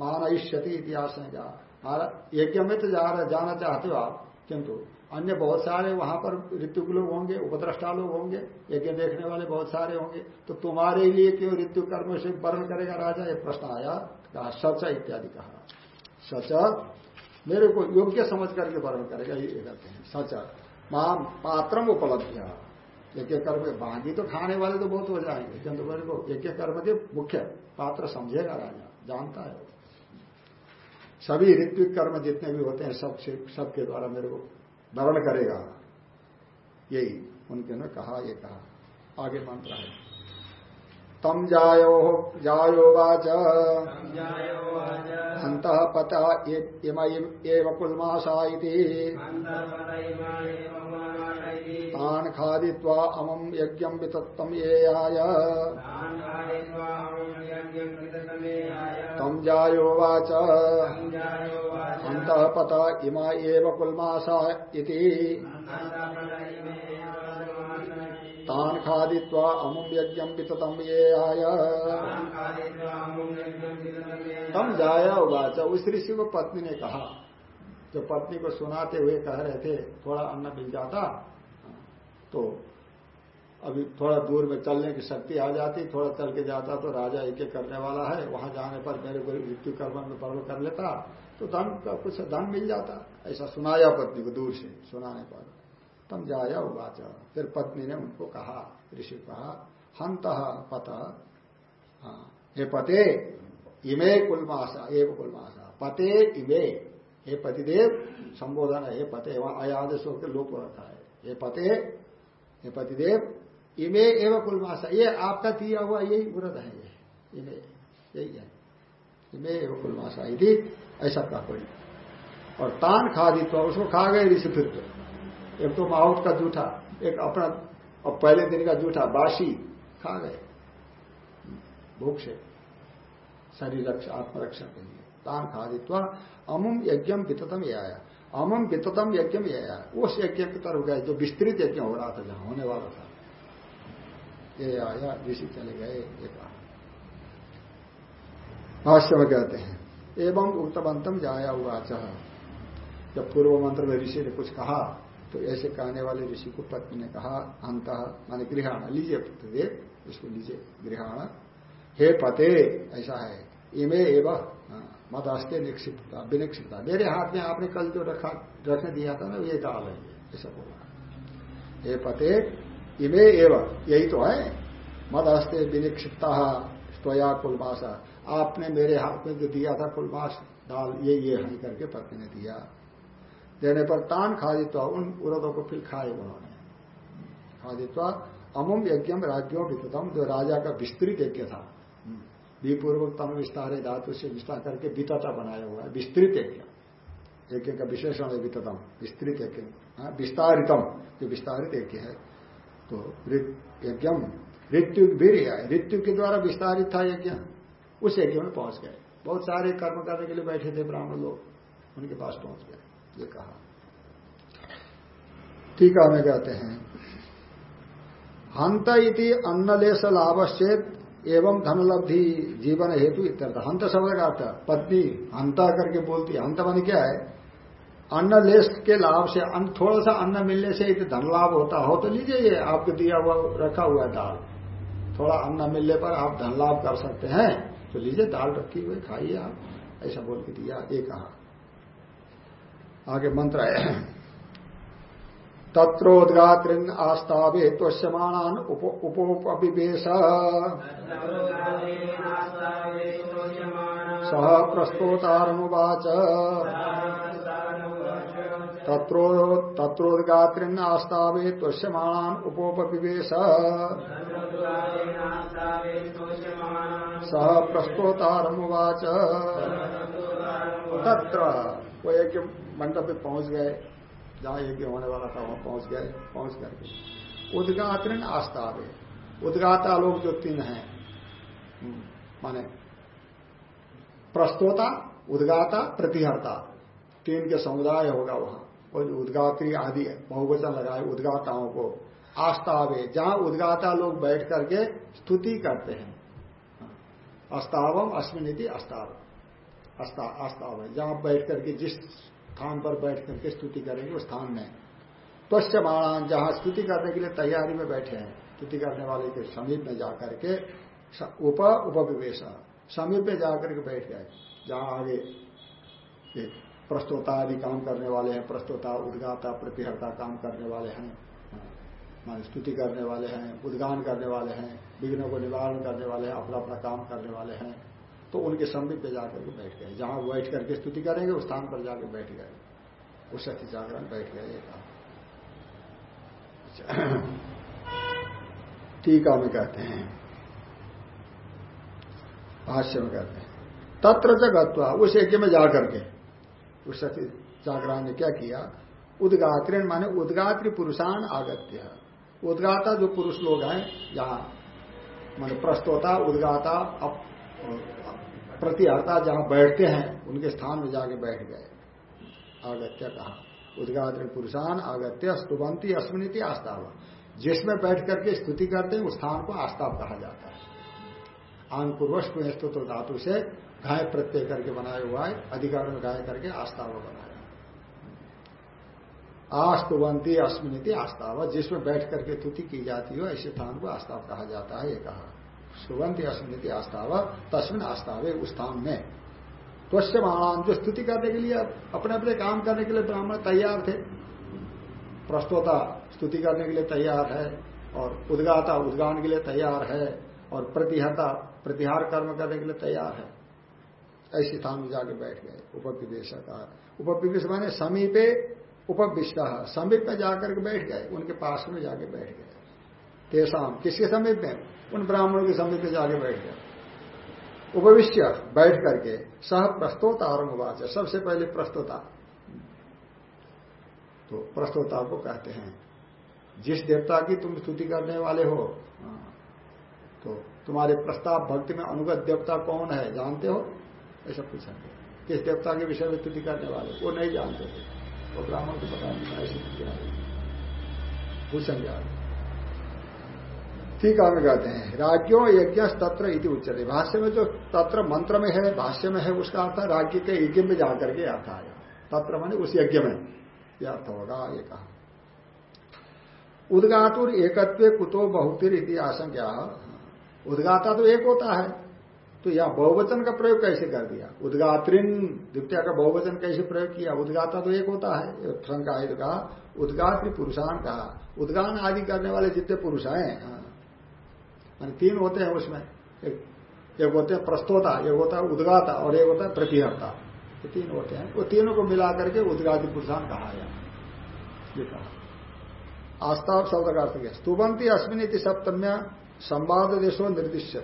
मानयिष्यति इतिहास ने कहा यज्ञ में तो जाना चाहते हो आप किंतु अन्य बहुत सारे वहाँ पर ऋतु लोग होंगे, उपद्रष्टा लोग होंगे, यज्ञ देखने वाले बहुत सारे होंगे। तो तुम्हारे लिए क्यों ऋतु कर्म से वर्ण करेगा राजा? ये प्रश्न आया। कहा सच इत्यादि कहा। सच मेरे को योग्य समझ करके वर्ण करेगा, ये कहते हैं। सच माम पात्रम उपलब्ध यज्ञ कर्म बाकी तो खाने वाले तो बहुत हो जाएँगे। किंतु मेरे को यज्ञ कर्म के मुख्य पात्र समझेगा राजा, जानता है। सभी ऋत्विक कर्म जितने भी होते हैं, सब सबके द्वारा मेरे को वर्ण करेगा। यही उनके ने कहा ये कहा। आगे मंत्र है। तम जायो जायो वाच। अंत पता एव कुलमाशा तान खादित्वा अमम यज्ञ वितत्तम ये आय। तम जायो वाच। अंत पता इमा एव कुलमाशा तान खादित्वा अमुम यज्ञ विततम ये आय। तम जाया उवाच उस ऋषि को पत्नी ने कहा। जो पत्नी को सुनाते हुए कह रहे थे, थोड़ा अन्न मिल जाता। तो अभी थोड़ा दूर में चलने की शक्ति आ जाती, थोड़ा चल के जाता तो राजा एक एक करने वाला है, वहाँ जाने पर मेरे को मृत्यु कर्म में पर्व कर लेता तो धन का कुछ धन मिल जाता। ऐसा सुनाया पत्नी को दूर से, सुनाने पर। तम जाया उवाच। फिर पत्नी ने उनको कहा, ऋषि कहा, हंत पत हाँ हे पते, इमे कुलमाशा एक कुलमाशा पते इमे, हे पतिदेव, संबोधन है, हे पते, वहाँ अयादेश होकर लोप रखा है। हे पते हे पतिदेव इमे एवं कुलमासा ये आपका दिया हुआ यही व्रत है ये। इमे, यही है। इमे एवं कुलमासा यदि ऐसा कहा कोई। और तान खा दी तो उसको खा गए ऋषि फिर तो। एक तो माउट का जूठा, एक अपना, और पहले दिन का जूठा, बासी, खा गए। भूख से। शरीर रक्षा, आत्मरक्षा के लिए। तान खा दी तो अमुम यज्ञम विततम ये आया। अमम विततम यज्ञ में आया उस यज्ञ की तरफ़ गए, जो विस्तृत यज्ञ हो रहा था, जहाँ होने वाला था। ये आया, ऋषि चले गए, ये कहा। भाष्य में कहते हैं, एवं उक्तवंतम जाया उवाच जब पूर्व मंत्र में ऋषि ने कुछ कहा तो ऐसे कहने वाले ऋषि को पत्नी ने कहा, अंत, माने गृहाण, लीजिए देव इसको लीजिए गृहाण। हे पते, ऐसा है। इमे एवं हाँ, मदास्ते निक्षिप्ता विनिक्षिप्ता। मेरे हाथ में आपने कल जो रखा रखने दिया था ना ये डाल है ऐसा बोला हे पते इमे एवं यही तो है। मदस्ते विनिक्षिप्ता स्वया कुलमासा। आपने मेरे हाथ में जो दिया था कुलमास डाल ये ये हई करके पत्नी ने दिया। देने पर तान खादित्वा उन उरदों को फिर खाए उन्होंने। खादित्वा अमुम यज्ञम राज्यों विततम जो राजा का विस्तृत यज्ञ था। विपूर्वक तम विस्तार है धातु से विस्तार करके वितता बनाया हुआ है विस्तृत यज्ञ यज्ञ का विशेषण है विततम विस्तृत यज्ञ हाँ, विस्तारितम जो विस्तारित यज्ञ है तो यज्ञम ऋत्यु वीर ऋत्यु के द्वारा विस्तारित था यज्ञ। उस यज्ञ में पहुँच गए। बहुत सारे कर्म करने के लिए बैठे थे ब्राह्मण लोग उनके पास पहुँच गए ये कहा। टीका में कहते हैं हंत इति अन्नलेश लाभश्चेत एवं धनलब्धि, जीवन हेतु इत्यर्थ। हंत शब्द का अर्थ, पत्नी हंता करके बोलती है। हंत मन क्या है? अन्न लेस के लाभ से, अन्न थोड़ा सा अन्न मिलने से धन लाभ होता हो तो लीजिए ये, आपको दिया हुआ, रखा हुआ है दाल। थोड़ा अन्न मिलने पर आप धन लाभ कर सकते हैं। तो लीजिए, दाल रखी हुई, खाइए आप। ऐसा बोल के दिया, ये कहा। आगे मंत्र है। तत्रोद्गात्रिन आस्तावे त्वश्यमाणान उपोपविवेश सह प्रस्तोतारमुवाच तत्रो तत्रोद्गात्रिन आस्तावे त्वश्यमाणान उपोपविवेश सह प्रस्तोतारमुवाच तत्र वो एक मंडप पे पहुँच गए जहाँ यज्ञ होने वाला था वहाँ पहुँच गए पहुँच करके। उदगात्रिन आस्तावे उदगाता लोग जो तीन हैं हम्म, माने प्रस्तोता उदगाता प्रतिहर्ता। तीन के समुदाय होगा वहाँ। और उदगात्री आदि बहुवचन लगाए उदगाताओं को। आस्तावे जहाँ उदगाता लोग बैठ करके स्तुति करते हैं। अस्तावम अश्विनी अस्ताव आस्ताव है जहाँ बैठ करके जिस स्थान पर बैठ करके स्तुति करेंगे उस स्थान में। त्वश्च बाणान जहाँ स्तुति करने के लिए तैयारी में बैठे हैं, स्तुति करने वाले के समीप में जाकर के उप, उपविवेश, समीप में जाकर के बैठ गए। जहाँ आगे प्रस्तोता आदि काम करने वाले हैं, प्रस्तोता, उद्गाता प्रतिहर्ता काम करने वाले हैं, मान स्तुति करने वाले हैं, उद्गान करने वाले हैं, विघ्नों को निवारण करने वाले हैं, अपना अपना काम करने वाले हैं। तो उनके समीप पे जाकर के बैठ गए। जहाँ बैठ करके स्तुति करेंगे, उस स्थान पर जाकर बैठ गए। उस सत्य जागरण बैठ गए एक टीका में कहते हैं। भाष्य में कहते हैं। तत्र जगत्वा उस यज्ञ में जाकर के, उस सत्य जागरण ने क्या किया? उदगात्रिन माने उदगात्री पुरुषान आगत्य। उदगाता जो पुरुष लोग हैं जहाँ मान प्रस्तोता, उदगाता प्रतिहर्ता जहाँ बैठते हैं, उनके स्थान में जाके बैठ गए। आगत्य कहा। उदगात्र पुरुषान आगत्य स्तुवंती अस्मिनिति आस्ताव जिसमें बैठ करके स्तुति करते हैं, उस स्थान को आस्ताव कहा जाता है। आंग पूर्वश स्तुत धातु से घाय प्रत्यय करके बनाया हुआ है, अधिकार में गाय करके आस्ताव बनाया। आस्तुवंती अस्मिनिति आस्ताव जिसमें बैठ करके स्तुति की जाती हो, ऐसे स्थान को आस्ताव कहा जाता है, ये कहा। सुगंध अस्मृति आस्ताव तस्मिन आस्तावे उस स्थान में। त्वश्य महान जो स्तुति करने के लिए, अपने अपने काम करने के लिए ब्राह्मण तैयार थे। प्रस्तोता स्तुति करने के लिए तैयार है, और उद्गाता उद्गान के लिए तैयार है, और प्रतिहता प्रतिहार कर्म करने के लिए तैयार है। ऐसे स्थान में जाके बैठ गए उपविवेश उपविवेश माने समीपे उपविष्ट समीप में जाकर के बैठ गए, उनके पास में जाके बैठ गए। तेसाम, किसके समीप में? उन ब्राह्मणों के समीप जाके बैठ गया। उपविश्य, बैठ करके सह प्रस्तोता आरंभवाच। सबसे पहले प्रस्तोता। तो प्रस्तोता को कहते हैं, जिस देवता की तुम स्तुति करने वाले हो तो तुम्हारे प्रस्ताव भक्ति में अनुगत देवता कौन है, जानते हो? ऐसा पूछेंगे किस देवता के विषय में स्तुति करने वाले? वो नहीं जानते थे। वो ब्राह्मण को पता नहीं ऐसी पूछेंगे आगे ठीक में कहते हैं राज्यों यज्ञ तत्र इति उच्चते भाष्य में जो तत्र मंत्र में है, भाष्य में है, उसका अर्थ राज्य के यज्ञ में जाकर के अर्थ आया तत्र माने उस यज्ञ में यह अर्थ होगा, ये कहा। उदगातुर एकत्व कुतो बहुतिर इति आशंका उदगाता तो एक होता है तो यह बहुवचन का प्रयोग कैसे कर दिया? उदगात्रिन द्वितीय का बहुवचन कैसे प्रयोग किया? उदगाता तो एक होता है शंका है कहा उदगात्री पुरुषान कहा। उदगान आदि करने वाले जितने पुरुष हैं हाँ। तीन होते हैं उसमें। एक एक होते हैं प्रस्तोता, एक होता है उदगाता और एक होता है प्रतिहर्ता ये तीन होते हैं। वो तीनों को मिला करके उदगाति पुरुषान कहा गया। ये कहा। आस्ताव शब्द का अर्थ स्तुबंती अश्विनी सप्तम्या संवाद देशो निर्दिश्य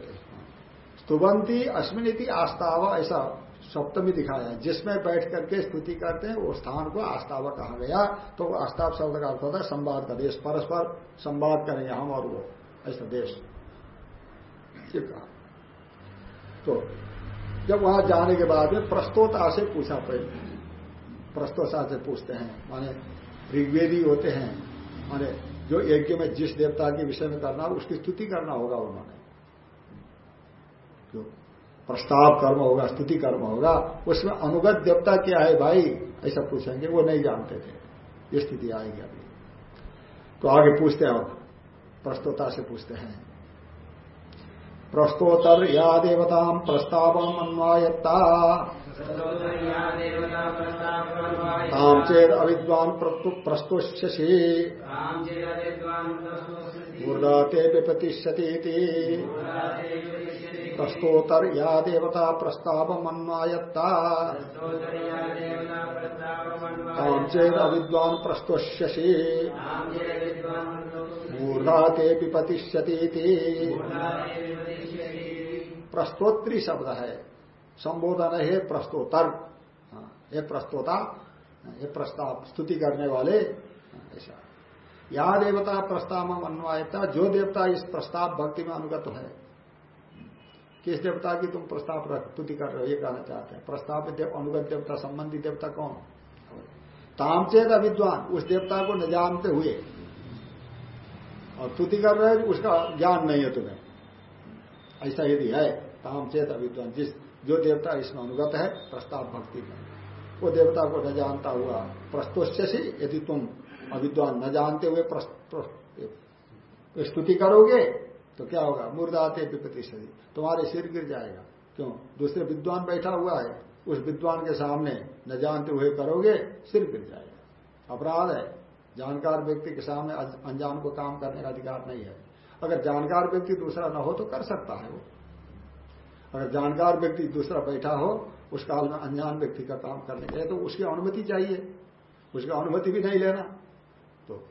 स्तुबंती अश्विनी आस्ताव ऐसा सप्तमी दिखाया है। जिसमें बैठ करके स्तुति करते हैं, वो स्थान को आस्ताव कहा गया। तो आस्ताव शब्द का अर्थ होता है संवाद का देश। परस्पर संवाद करेंगे हम और वो, ऐसा देश। कहा। तो जब वहाँ जाने के बाद में प्रस्तोता से पूछा पहले प्रस्तोता से पूछते हैं, माने ऋग्वेदी होते हैं, माने जो यज्ञ में जिस देवता के विषय में करना, उसकी स्तुति करना होगा उन्होंने। जो प्रस्ताव कर्म होगा, स्तुति कर्म होगा, उसमें अनुगत देवता क्या है भाई? ऐसा पूछेंगे, वो नहीं जानते थे। ये स्थिति आएगी अभी। तो आगे पूछते हैं, प्रस्तोता से पूछते हैं। प्रस्तोतर या देवता प्रस्ताव अन्वायत्ता चेद अविद्वान प्रस्तुष्यसी। मूर्धाते विपतिष्यति प्रस्तोतर या देवता प्रस्ताव मन्वायत्ता चेद अविद्वान प्रस्तुष्यसी। मूर्धा ते पिपतिष्यति प्रस्तोत्री शब्द है। संबोधन है प्रस्तोतर। ये प्रस्तोता ये प्रस्ताव स्तुति करने वाले ऐसा। या देवता प्रस्ताव अन्वायता जो देवता इस प्रस्ताव भक्ति में अनुगत है। किस देवता की तुम प्रस्ताव स्तुति कर रहे हो ये कहना चाहते हैं। प्रस्ताव देव, अनुगत देवता संबंधी देवता कौन? तामचेत अविद्वान उस देवता को न जानते हुए। और स्तुति कर रहे उसका ज्ञान नहीं है तुम्हें। ऐसा यदि है तामचेत अविद्वान, जिस जो देवता इसमें अनुगत है, प्रस्ताव भक्ति में। वो देवता को न जानता हुआ प्रस्तोष्य से यदि तुम अविद्वान न जानते हुए स्तुति करोगे तो क्या होगा? मुर्दाते विपति सदी तुम्हारे सिर गिर जाएगा। क्यों? दूसरे विद्वान बैठा हुआ है, उस विद्वान के सामने न जानते हुए करोगे, सिर गिर जाएगा। अपराध है। जानकार व्यक्ति के सामने अनजान को काम करने का अधिकार नहीं है। अगर जानकार व्यक्ति दूसरा न हो तो कर सकता है वो। अगर जानकार व्यक्ति दूसरा बैठा हो, उस काल में अनजान व्यक्ति का काम करने के तो उसकी अनुमति चाहिए। उसकी अनुमति भी नहीं लेना तो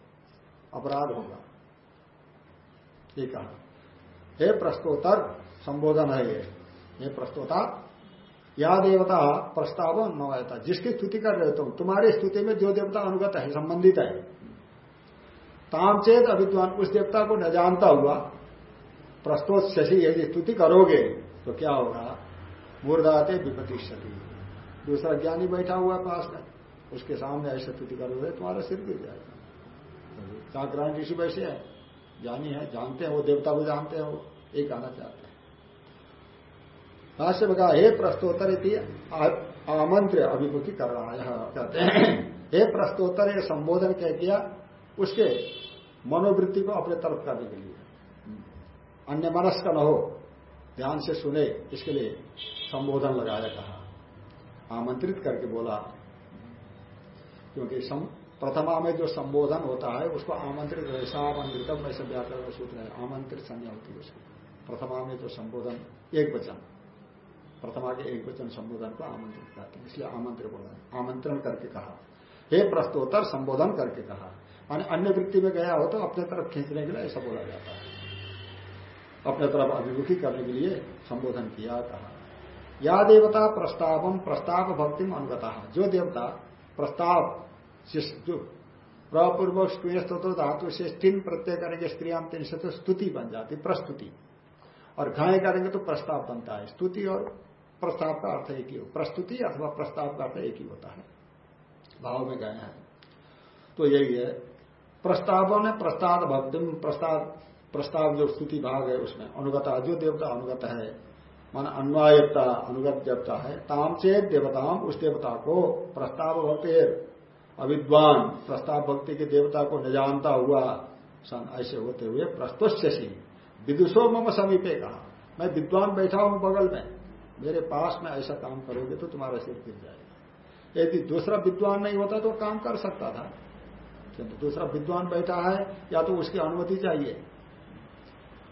अपराध होगा। ये कहा। हे संबोधन है ये। हे या देवता प्रस्ताव नवायता जिसकी स्तुति कर रहे तुम, तुम्हारी स्तुति में जो देवता अनुगत है, संबंधित है। तामचेत अविद्वान उस देवता को न जानता हुआ प्रस्तोत शशि यदि स्तुति करोगे तो क्या होगा? मूर्दाते विपति दूसरा ज्ञानी बैठा हुआ पास में, उसके सामने ऐसे स्तुति करोगे, तुम्हारा सिर गिर जाएगा। जागरण ऋषि वैसे है, ज्ञानी है, जानते हैं वो, देवता को जानते हैं वो ये कहना चाहते हैं। भाष्य में कहा, हे प्रस्तोत्तर आमंत्र अभिमुखी कर रहा है कहते हैं। हे प्रस्तोत्तर एक संबोधन कह दिया, उसके मनोवृत्ति को अपने तरफ़ करने के लिए। अन्य मनस का न हो, ध्यान से सुने, इसके लिए संबोधन लगाया कहा। आमंत्रित करके बोला, क्योंकि प्रथमा में जो संबोधन होता है, उसको आमंत्रित सामंत्रितम, ऐसे व्याकरण सूत्र है, आमंत्रित संज्ञा होती है उसकी। प्रथमा में जो संबोधन, एक वचन। प्रथमा के एक वचन संबोधन को आमंत्रित करते हैं। इसलिए आमंत्रित बोला आमंत्रण करके कहा। हे प्रस्तोत्तर संबोधन करके कहा। मान अन्य वृत्ति में गया हो तो अपने तरफ़ खींचने के लिए ऐसा बोला जाता है। अपने तरफ़ अभिमुखी करने के लिए संबोधन किया, कहा। या देवता प्रस्तावम प्रस्ताव भक्ति अनुगता जो देवता प्रस्ताव जो प्रपूर्व स्त्रीस्तोत्र धातु से तीन प्रत्यय करेंगे स्त्रियाम तीन से तो स्तुति बन जाती, प्रस्तुति। और घाय करेंगे तो प्रस्ताव बनता है। स्तुति और प्रस्ताव का अर्थ एक ही हो। प्रस्तुति अथवा प्रस्ताव का अर्थ एक ही होता है। भाव में गए हैं। तो यही है। प्रस्तावों ने प्रस्ताव भक्ति प्रस्ताव प्रस्ताव जो स्तुति भाग है उसमें अनुगता, जो देवता अनुगत है, मान अन्वायता अनुगत देवता है, ताम चेत देवताम उस देवता को प्रस्ताव भक्ति अविद्वान प्रस्ताव भक्ति के देवता को न जानता हुआ, सन ऐसे होते हुए प्रस्तुत विदुषो मम समीपे कहा। मैं विद्वान बैठा हूँ बगल में। मेरे पास में ऐसा काम करोगे तो तुम्हारा सिर गिर जाएगा। यदि दूसरा विद्वान नहीं होता तो काम कर सकता था। किंतु दूसरा विद्वान बैठा है, या तो उसकी अनुमति चाहिए।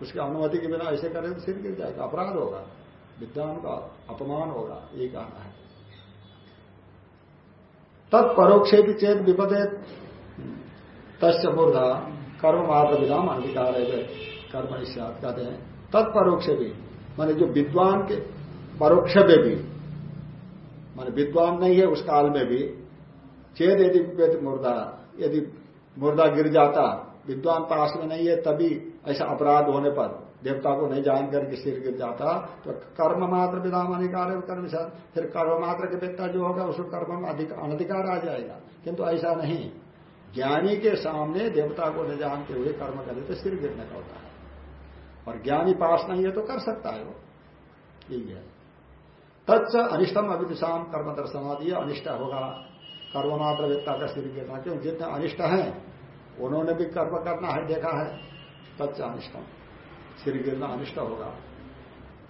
उसकी अनुमति के बिना ऐसे करें तो सिर गिर जाएगा, अपराध होगा। विद्वान का अपमान होगा, ये कहना है। तत्परोक्षे भी चेत विपदे, तस्य मूर्धा कर्म मात्र विधान अधिकार है। कर्म निश्चात कहते हैं। तत्परोक्ष भी, माने जो विद्वान के परोक्ष में भी। माने विद्वान नहीं है, उस काल में भी। चेत यदि मुर्दा यदि मुर्दा गिर जाता, विद्वान पास में नहीं है, तभी ऐसा अपराध होने पर देवता को नहीं जान करके सिर गिर जाता तो कर्म मात्र विधान अधिकार है, कर्म फिर कर्म मात्र के व्यक्ता जो होगा, उसको कर्म में अधिक अनधिकार आ जाएगा। किंतु ऐसा नहीं। ज्ञानी के सामने देवता को न जानते हुए कर्म करे तो सिर गिरने का होता है। और ज्ञानी पास नहीं है तो कर सकता है वो। यही है। तत्स अनिष्टम अभिदिशाम कर्म दर्शनादि अनिष्ट होगा। कर्ममात्र व्यक्ता का सिर गिरना क्यों? जितने अनिष्ट हैं, उन्होंने भी कर्म करना है, देखा है। तत्स अनिष्टम। सिर गिरना अनिष्ट होगा।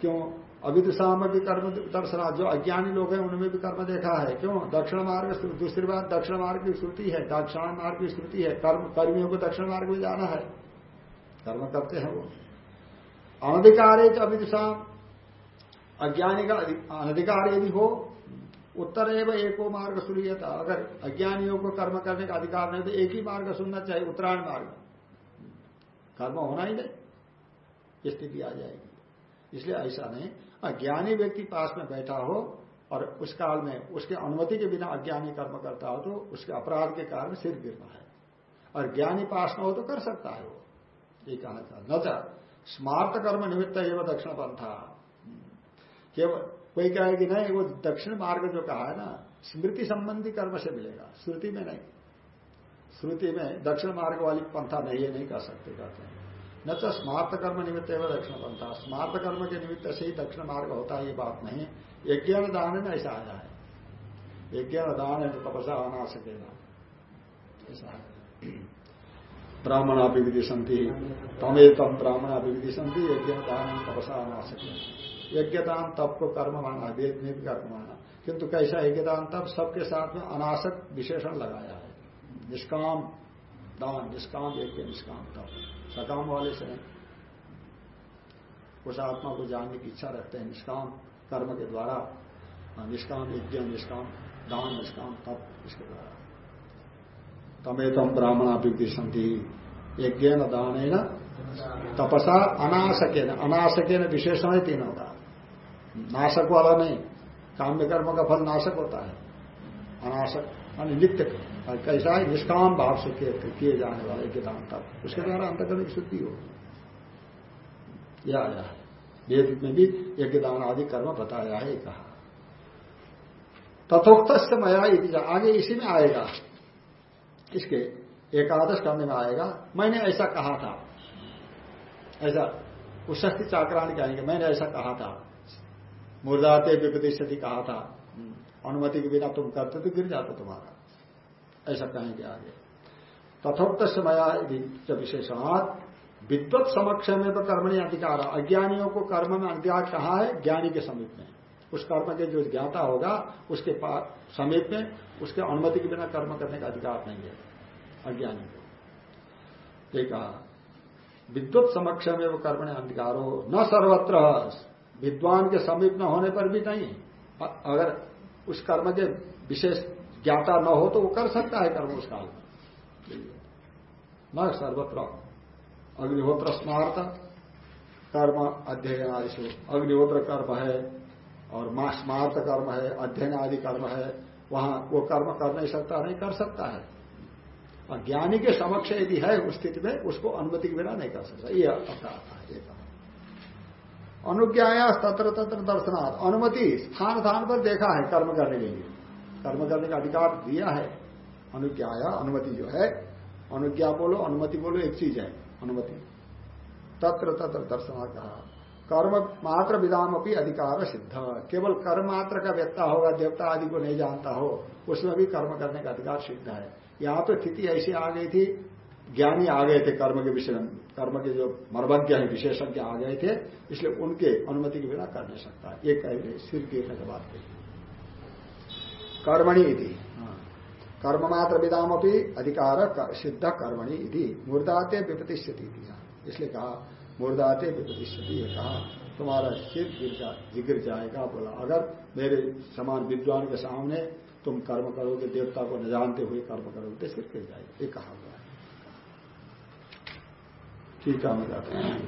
क्यों? अभिदिशा में भी कर्म दर्शना, जो अज्ञानी लोग हैं, उनमें भी कर्म देखा है। क्यों? दक्षिण मार्ग दूसरी बात, दक्षिण मार्ग की श्रुति है, दक्षिण मार्ग की श्रुति है, कर्म, कर्मियों को दक्षिण मार्ग में जाना है। कर्म करते हैं वो। अनधिकार अभिदिशा अज्ञानी का अनधिकार यदि हो उत्तर एवं एको मार्ग सुनियता। अगर अज्ञानियों को कर्म करने का अधिकार नहीं तो एक ही मार्ग सुनना चाहिए, उत्तरायण मार्ग। कर्म होना ही नहीं, स्थिति आ जाएगी। इसलिए ऐसा नहीं, अज्ञानी व्यक्ति पास में बैठा हो और उस काल में उसके अनुमति के बिना अज्ञानी कर्म करता हो तो उसके अपराध के कारण सिर गिरना है। और ज्ञानी पास में हो तो कर सकता है वो। ये कहना चाहता न स्मार्त कर्म निमित्त एवं दक्षिण पंथा केवल कोई कहे कि नहीं, वो दक्षिण मार्ग जो कहा है ना, स्मृति संबंधी कर्म से मिलेगा, श्रुति में नहीं। श्रुति में दक्षिण मार्ग वाली पंथा नहीं है, नहीं कह सकते, कहते हैं। न तो स्मार्त कर्म निमित्त एवं दक्षिण पंथा। स्मार्त कर्म के निमित्त से ही दक्षिण मार्ग होता है, ये बात नहीं। यज्ञ दान में ऐसा आया है। यज्ञ दान है तो तपसा आना सकेगा ऐसा है। ब्राह्मण अभिविधि संति, तमेतम ब्राह्मण अभिविधि संति यज्ञ दान तपसा आ सके यज्ञदान तप को कर्म माना वेद में भी कर्म माना किंतु कैसा यज्ञदान तप? सबके साथ में अनासक विशेषण लगाया है। निष्काम दान, निष्काम यज्ञ, निष्काम तप। सकाम वाले से उस आत्मा को जानने की इच्छा रखते हैं। निष्काम कर्म के द्वारा निष्काम यज्ञ, निष्काम दान, निष्काम तप इसके द्वारा। तमेतम ब्राह्मणाभिवृद्धि संधि। यज्ञ न दान न तपसा अनाशके न अनाशके न विशेषण तीन होगा नाशक वाला नहीं। काम्य कर्म का फल नाशक होता है। अनाशक मान नित्य कैसा है निष्काम भाव से किए जाने वाला दान तप। उसके द्वारा अंतकरण की शुद्धि होगी। यह आया है वेद में भी यज्ञ, दान आदि कर्म बताया है, कहा। तथोक्त मया आगे इसी में आएगा। इसके एकादश करने में आएगा। मैंने ऐसा कहा था। ऐसा। उस उशक्ति चाक्रांत कहेंगे, मैंने ऐसा कहा था। मुर्दाते विपति कहा था। अनुमति के बिना तुम करते तो गिर जाता तुम्हारा। ऐसा कहेंगे आगे। तथोक्त समया विशेषणात् विद्वत समक्ष में तो कर्मणी अधिकार। अज्ञानियों को कर्म में अधिकार कहा है? ज्ञानी के समीप में। उस कर्म के जो ज्ञाता होगा, उसके समीप में उसके अनुमति के बिना कर्म करने का अधिकार नहीं है। अज्ञानी को। ये कहा। विद्युत समक्ष में वो कर्म अधिकार हो न सर्वत्र विद्वान के समीप न होने पर भी नहीं। अगर उस कर्म के विशेष ज्ञाता न हो तो वो कर सकता है कर्म उस काल में। न सर्वत्र। अग्निहोत्र स्मार्त कर्म अध्ययन आदि से। अग्निहोत्र कर्म है और स्मार्त कर्म है, अध्ययन आदि कर्म है। वहाँ वो कर्म कर नहीं सकता, नहीं कर सकता है। और ज्ञानी के समक्ष यदि है उस स्थिति में, उसको अनुमति के बिना नहीं कर सकता। ये अर्थ आता है अनुज्ञाया तत्र तत्र दर्शनार्थ अनुमति स्थान स्थान पर देखा है कर्म करने के लिए। कर्म करने का अधिकार दिया है। अनुज्ञाया, अनुमति जो है, अनुज्ञा बोलो, अनुमति बोलो, एक चीज़ है, अनुमति। तत्र तत्र दर्शनार्थ कहा। कर्म मात्र विधान अपनी अधिकार सिद्ध। केवल कर्म मात्र का व्यक्ता होगा, देवता आदि को नहीं जानता हो, उसमें भी कर्म करने का अधिकार सिद्ध है। यहाँ तो स्थिति ऐसी आ गई थी, ज्ञानी आ गए थे कर्म के विषय में। कर्म के जो मर्मज्ञ है, विशेषज्ञ आ गए थे, इसलिए उनके अनुमति के बिना कर नहीं सकता। एक कह सिर की बात कही कर्मणि हाँ। कर्म मात्र विदाम अपनी अधिकार सिद्ध कर्मणि थी मूर्दाते विपतिष्यति इसलिए कहा मूर्दाते विपतिष्यति ये कहा, तुम्हारा सिर गिर जा गिर जाएगा, बोला, अगर मेरे समान विद्वान के सामने तुम कर्म करोगे, देवता को न जानते हुए कर्म करोगे तो सिर गिर जाएगा। ये कहा हुआ है ठीक है जाते हैं।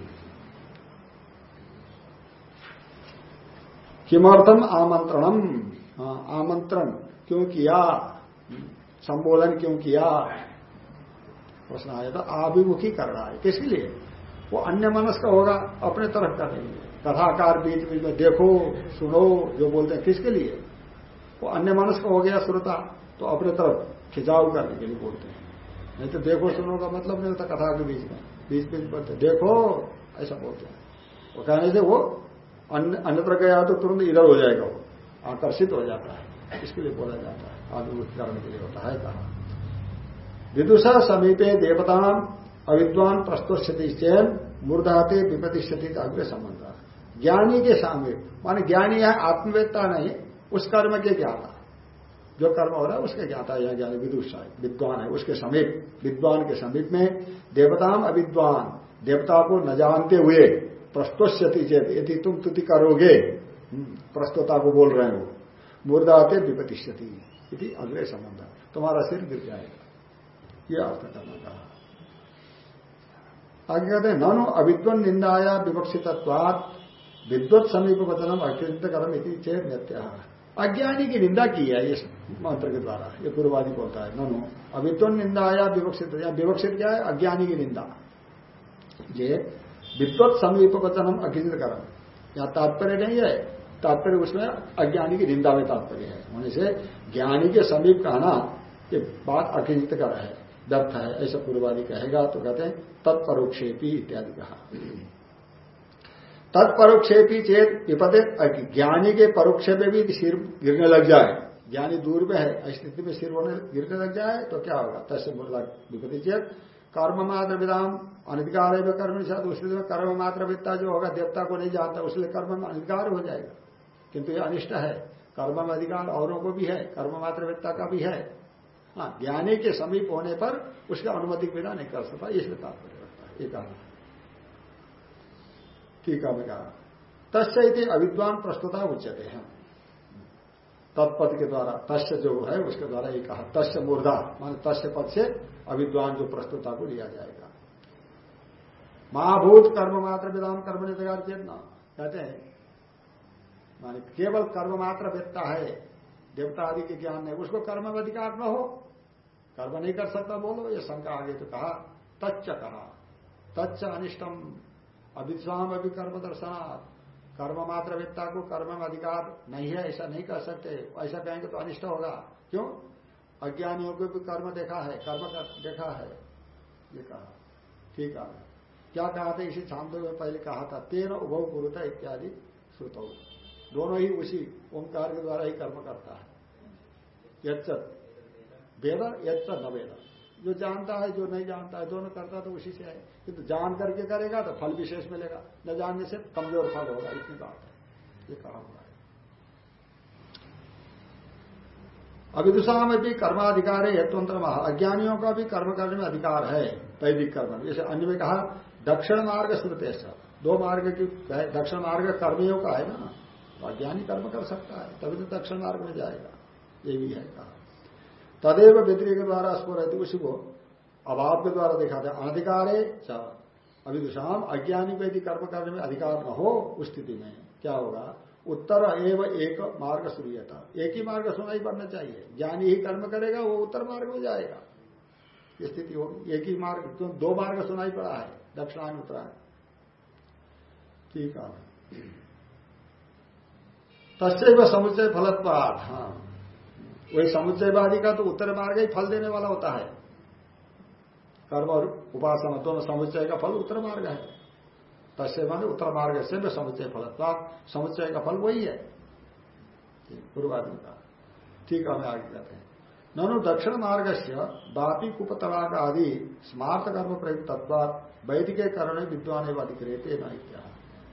किमर्थम आमंत्रणम हाँ, आमंत्रण क्यों किया? संबोधन क्यों किया? प्रश्न आया था आभिमुखी कर रहा है। किसके लिए? वो अन्य मनस का होगा अपने तरफ़ का नहीं कथाकार बीच बीच में देखो सुनो जो बोलते हैं किसके लिए? वो अन्य मनस का हो गया श्रोता तो अपने तरफ़ खिंचाव करने के लिए बोलते हैं। नहीं तो देखो सुनो का मतलब नहीं होता कथा के बीच में। बीच बीच बोलते देखो, ऐसा बोलते हैं। वो कहने से वो अन्य अन्यत्र गया तो तुरंत इधर हो जाएगा वो आकर्षित हो जाता है। इसके लिए बोला जाता है। आत्मकरण के लिए होता है कहा। विदुषा समीपे देवता अविद्वान प्रस्तुति चैन, मूर्धाते विपतिष्यति का अग्र संबंध। ज्ञानी के सामने, माने ज्ञानी है आत्मवेदता नहीं, उस कर्म के ज्ञाता। जो कर्म हो रहा है उसके ज्ञाता यह ज्ञानी विदुषा विद्वान है उसके समीप विद्वान के समीप में देवताम अविद्वान देवता को न जानते हुए प्रस्तुष्यति चेत यदि तुम तुति करोगे हम्म, प्रस्तुता को बोल रहे हो मुर्दाते विपतिष्यति यदि अग्रे संबंध तुम्हारा सिर गिर जाएगा। यह अर्थ करना कहा आगे कहते हैं ननु अविद्वन निंदाया विवक्षित विद्वत समीप वचनम अत्यंत कर्म इति चेत नत्या। अज्ञानी की निंदा की है इस मंत्र के द्वारा, ये पूर्वादि बोलता है। ननु अविद्वन निंदा आया विवक्षित, या विवक्षित क्या है? अज्ञानी की निंदा। ये विद्वत समीप वचनम अखिल कर्म यहाँ तात्पर्य नहीं है, तात्पर्य उसमें अज्ञानी की निंदा में तात्पर्य है। होने से ज्ञानी के समीप कहना, ये बात अखिलित कर है, व्यर्थ है, ऐसा पूर्वादि कहेगा तो कहते हैं, तत्परोक्षेपी इत्यादि कहा। तत्परोक्षेपी चेत विपदे ज्ञानी के परोक्ष में भी सिर गिरने लग जाए। ज्ञानी दूर में है, स्थिति में सिर होने गिरने लग जाए तो क्या होगा? तस्य मुर्दा विपति चेत। कर्म मात्र विधान अनिधिकार है कर्म उस स्थिति में कर्म मात्र विद्ता जो होगा, देवता को नहीं जानता उसलिए कर्म में अनिधिकार हो जाएगा। किंतु ये अनिष्ट है। कर्म में अधिकार औरों को भी है, कर्म मात्र विद्ता का भी है। हाँ ज्ञानी के समीप होने पर उसका अनुमति बिना नहीं कर सकता, इसलिए तात्पर्य रखता है। ये कहना टीका में कहा। तस्य अविद्वान प्रस्तुता उच्चते हैं। तत्पद के द्वारा, तस्य जो है, उसके द्वारा ये कहा। तस्य मूर्धा, मान तस्य पद से अविद्वान जो प्रस्तुता को लिया जाएगा। महाभूत कर्म मात्र विधान कर्म निधिकार चेतना कहते हैं। माने केवल कर्म मात्र वेदता है, देवता आदि के ज्ञान नहीं, उसको कर्म में अधिकार न हो। कर्म नहीं कर सकता, बोलो, ये शंका आगे तो कहा। तच्च कहा। तच्च अनिष्टम। अविद्वाम अभी कर्म दर्शनात्। कर्म मात्र वित्ता को कर्म में अधिकार नहीं है ऐसा नहीं कर सकते। ऐसा कहेंगे तो अनिष्ट होगा। क्यों? अज्ञानियों को भी कर्म देखा है कर्म कर, देखा है। ये कहा। ठीक है। क्या कहा था? इसी छांदो में पहले कहा था तेरह उभव गुरुता इत्यादि श्रुत। दोनों ही उसी ओंकार के द्वारा ही कर्म करता है। यच्च। वेद यच्च न वेद। जो जानता है, जो नहीं जानता है, दोनों करता तो उसी से है किंतु तो जान करके करेगा तो फल विशेष मिलेगा। न जानने से कमज़ोर फल होगा, इतनी बात है। ये कहा हुआ है। अविदुषा में भी कर्माधिकार है हेतुअंतर अज्ञानियों का भी कर्म करने में अधिकार है, वैदिक कर्म। जैसे अन्य में कहा, दक्षिण मार्ग श्रुते दो मार्ग की दक्षिण मार्ग कर्मियों का है ना? तो अज्ञानी कर्म कर सकता है, तभी तो दक्षिण मार्ग में जाएगा। ये भी है कहा। तदेव व्यतिरिक द्वारा स्फुर उसी को अभाव के द्वारा दिखाते अनधिकार है अभिदुषाम अज्ञानी को यदि कर्म करने में अधिकार न हो, उस स्थिति में क्या होगा? उत्तर एवं एक मार्ग सूर्यता। एक ही मार्ग सुनाई पड़ना चाहिए। ज्ञानी ही कर्म करेगा, वो उत्तर मार्ग में जाएगा। स्थिति होगी एक ही मार्ग, क्यों? दो मार्ग सुनाई पड़ा है, दक्षिणायन, उत्तरायण। ठीक है। तस्व समुचय फलत्वाद हाँ। वही समुच्चयवादी का तो उत्तर मार्ग ही फल देने वाला होता है। कर्म और उपासना दोनों समुच्चय का फल उत्तर मार्ग है। तस्य माने उत्तर मार्ग से में समुच्चय फलत्वाद समुच्चय का फल वही है। पूर्वादि का। ठीक हमें आगे कहते हैं। ननु दक्षिण मार्ग से बापी कुपतलाक आदि स्मार्थ कर्म प्रयुक्त तत्व वैदिक करण विद्वान एवं अधिक्रियते न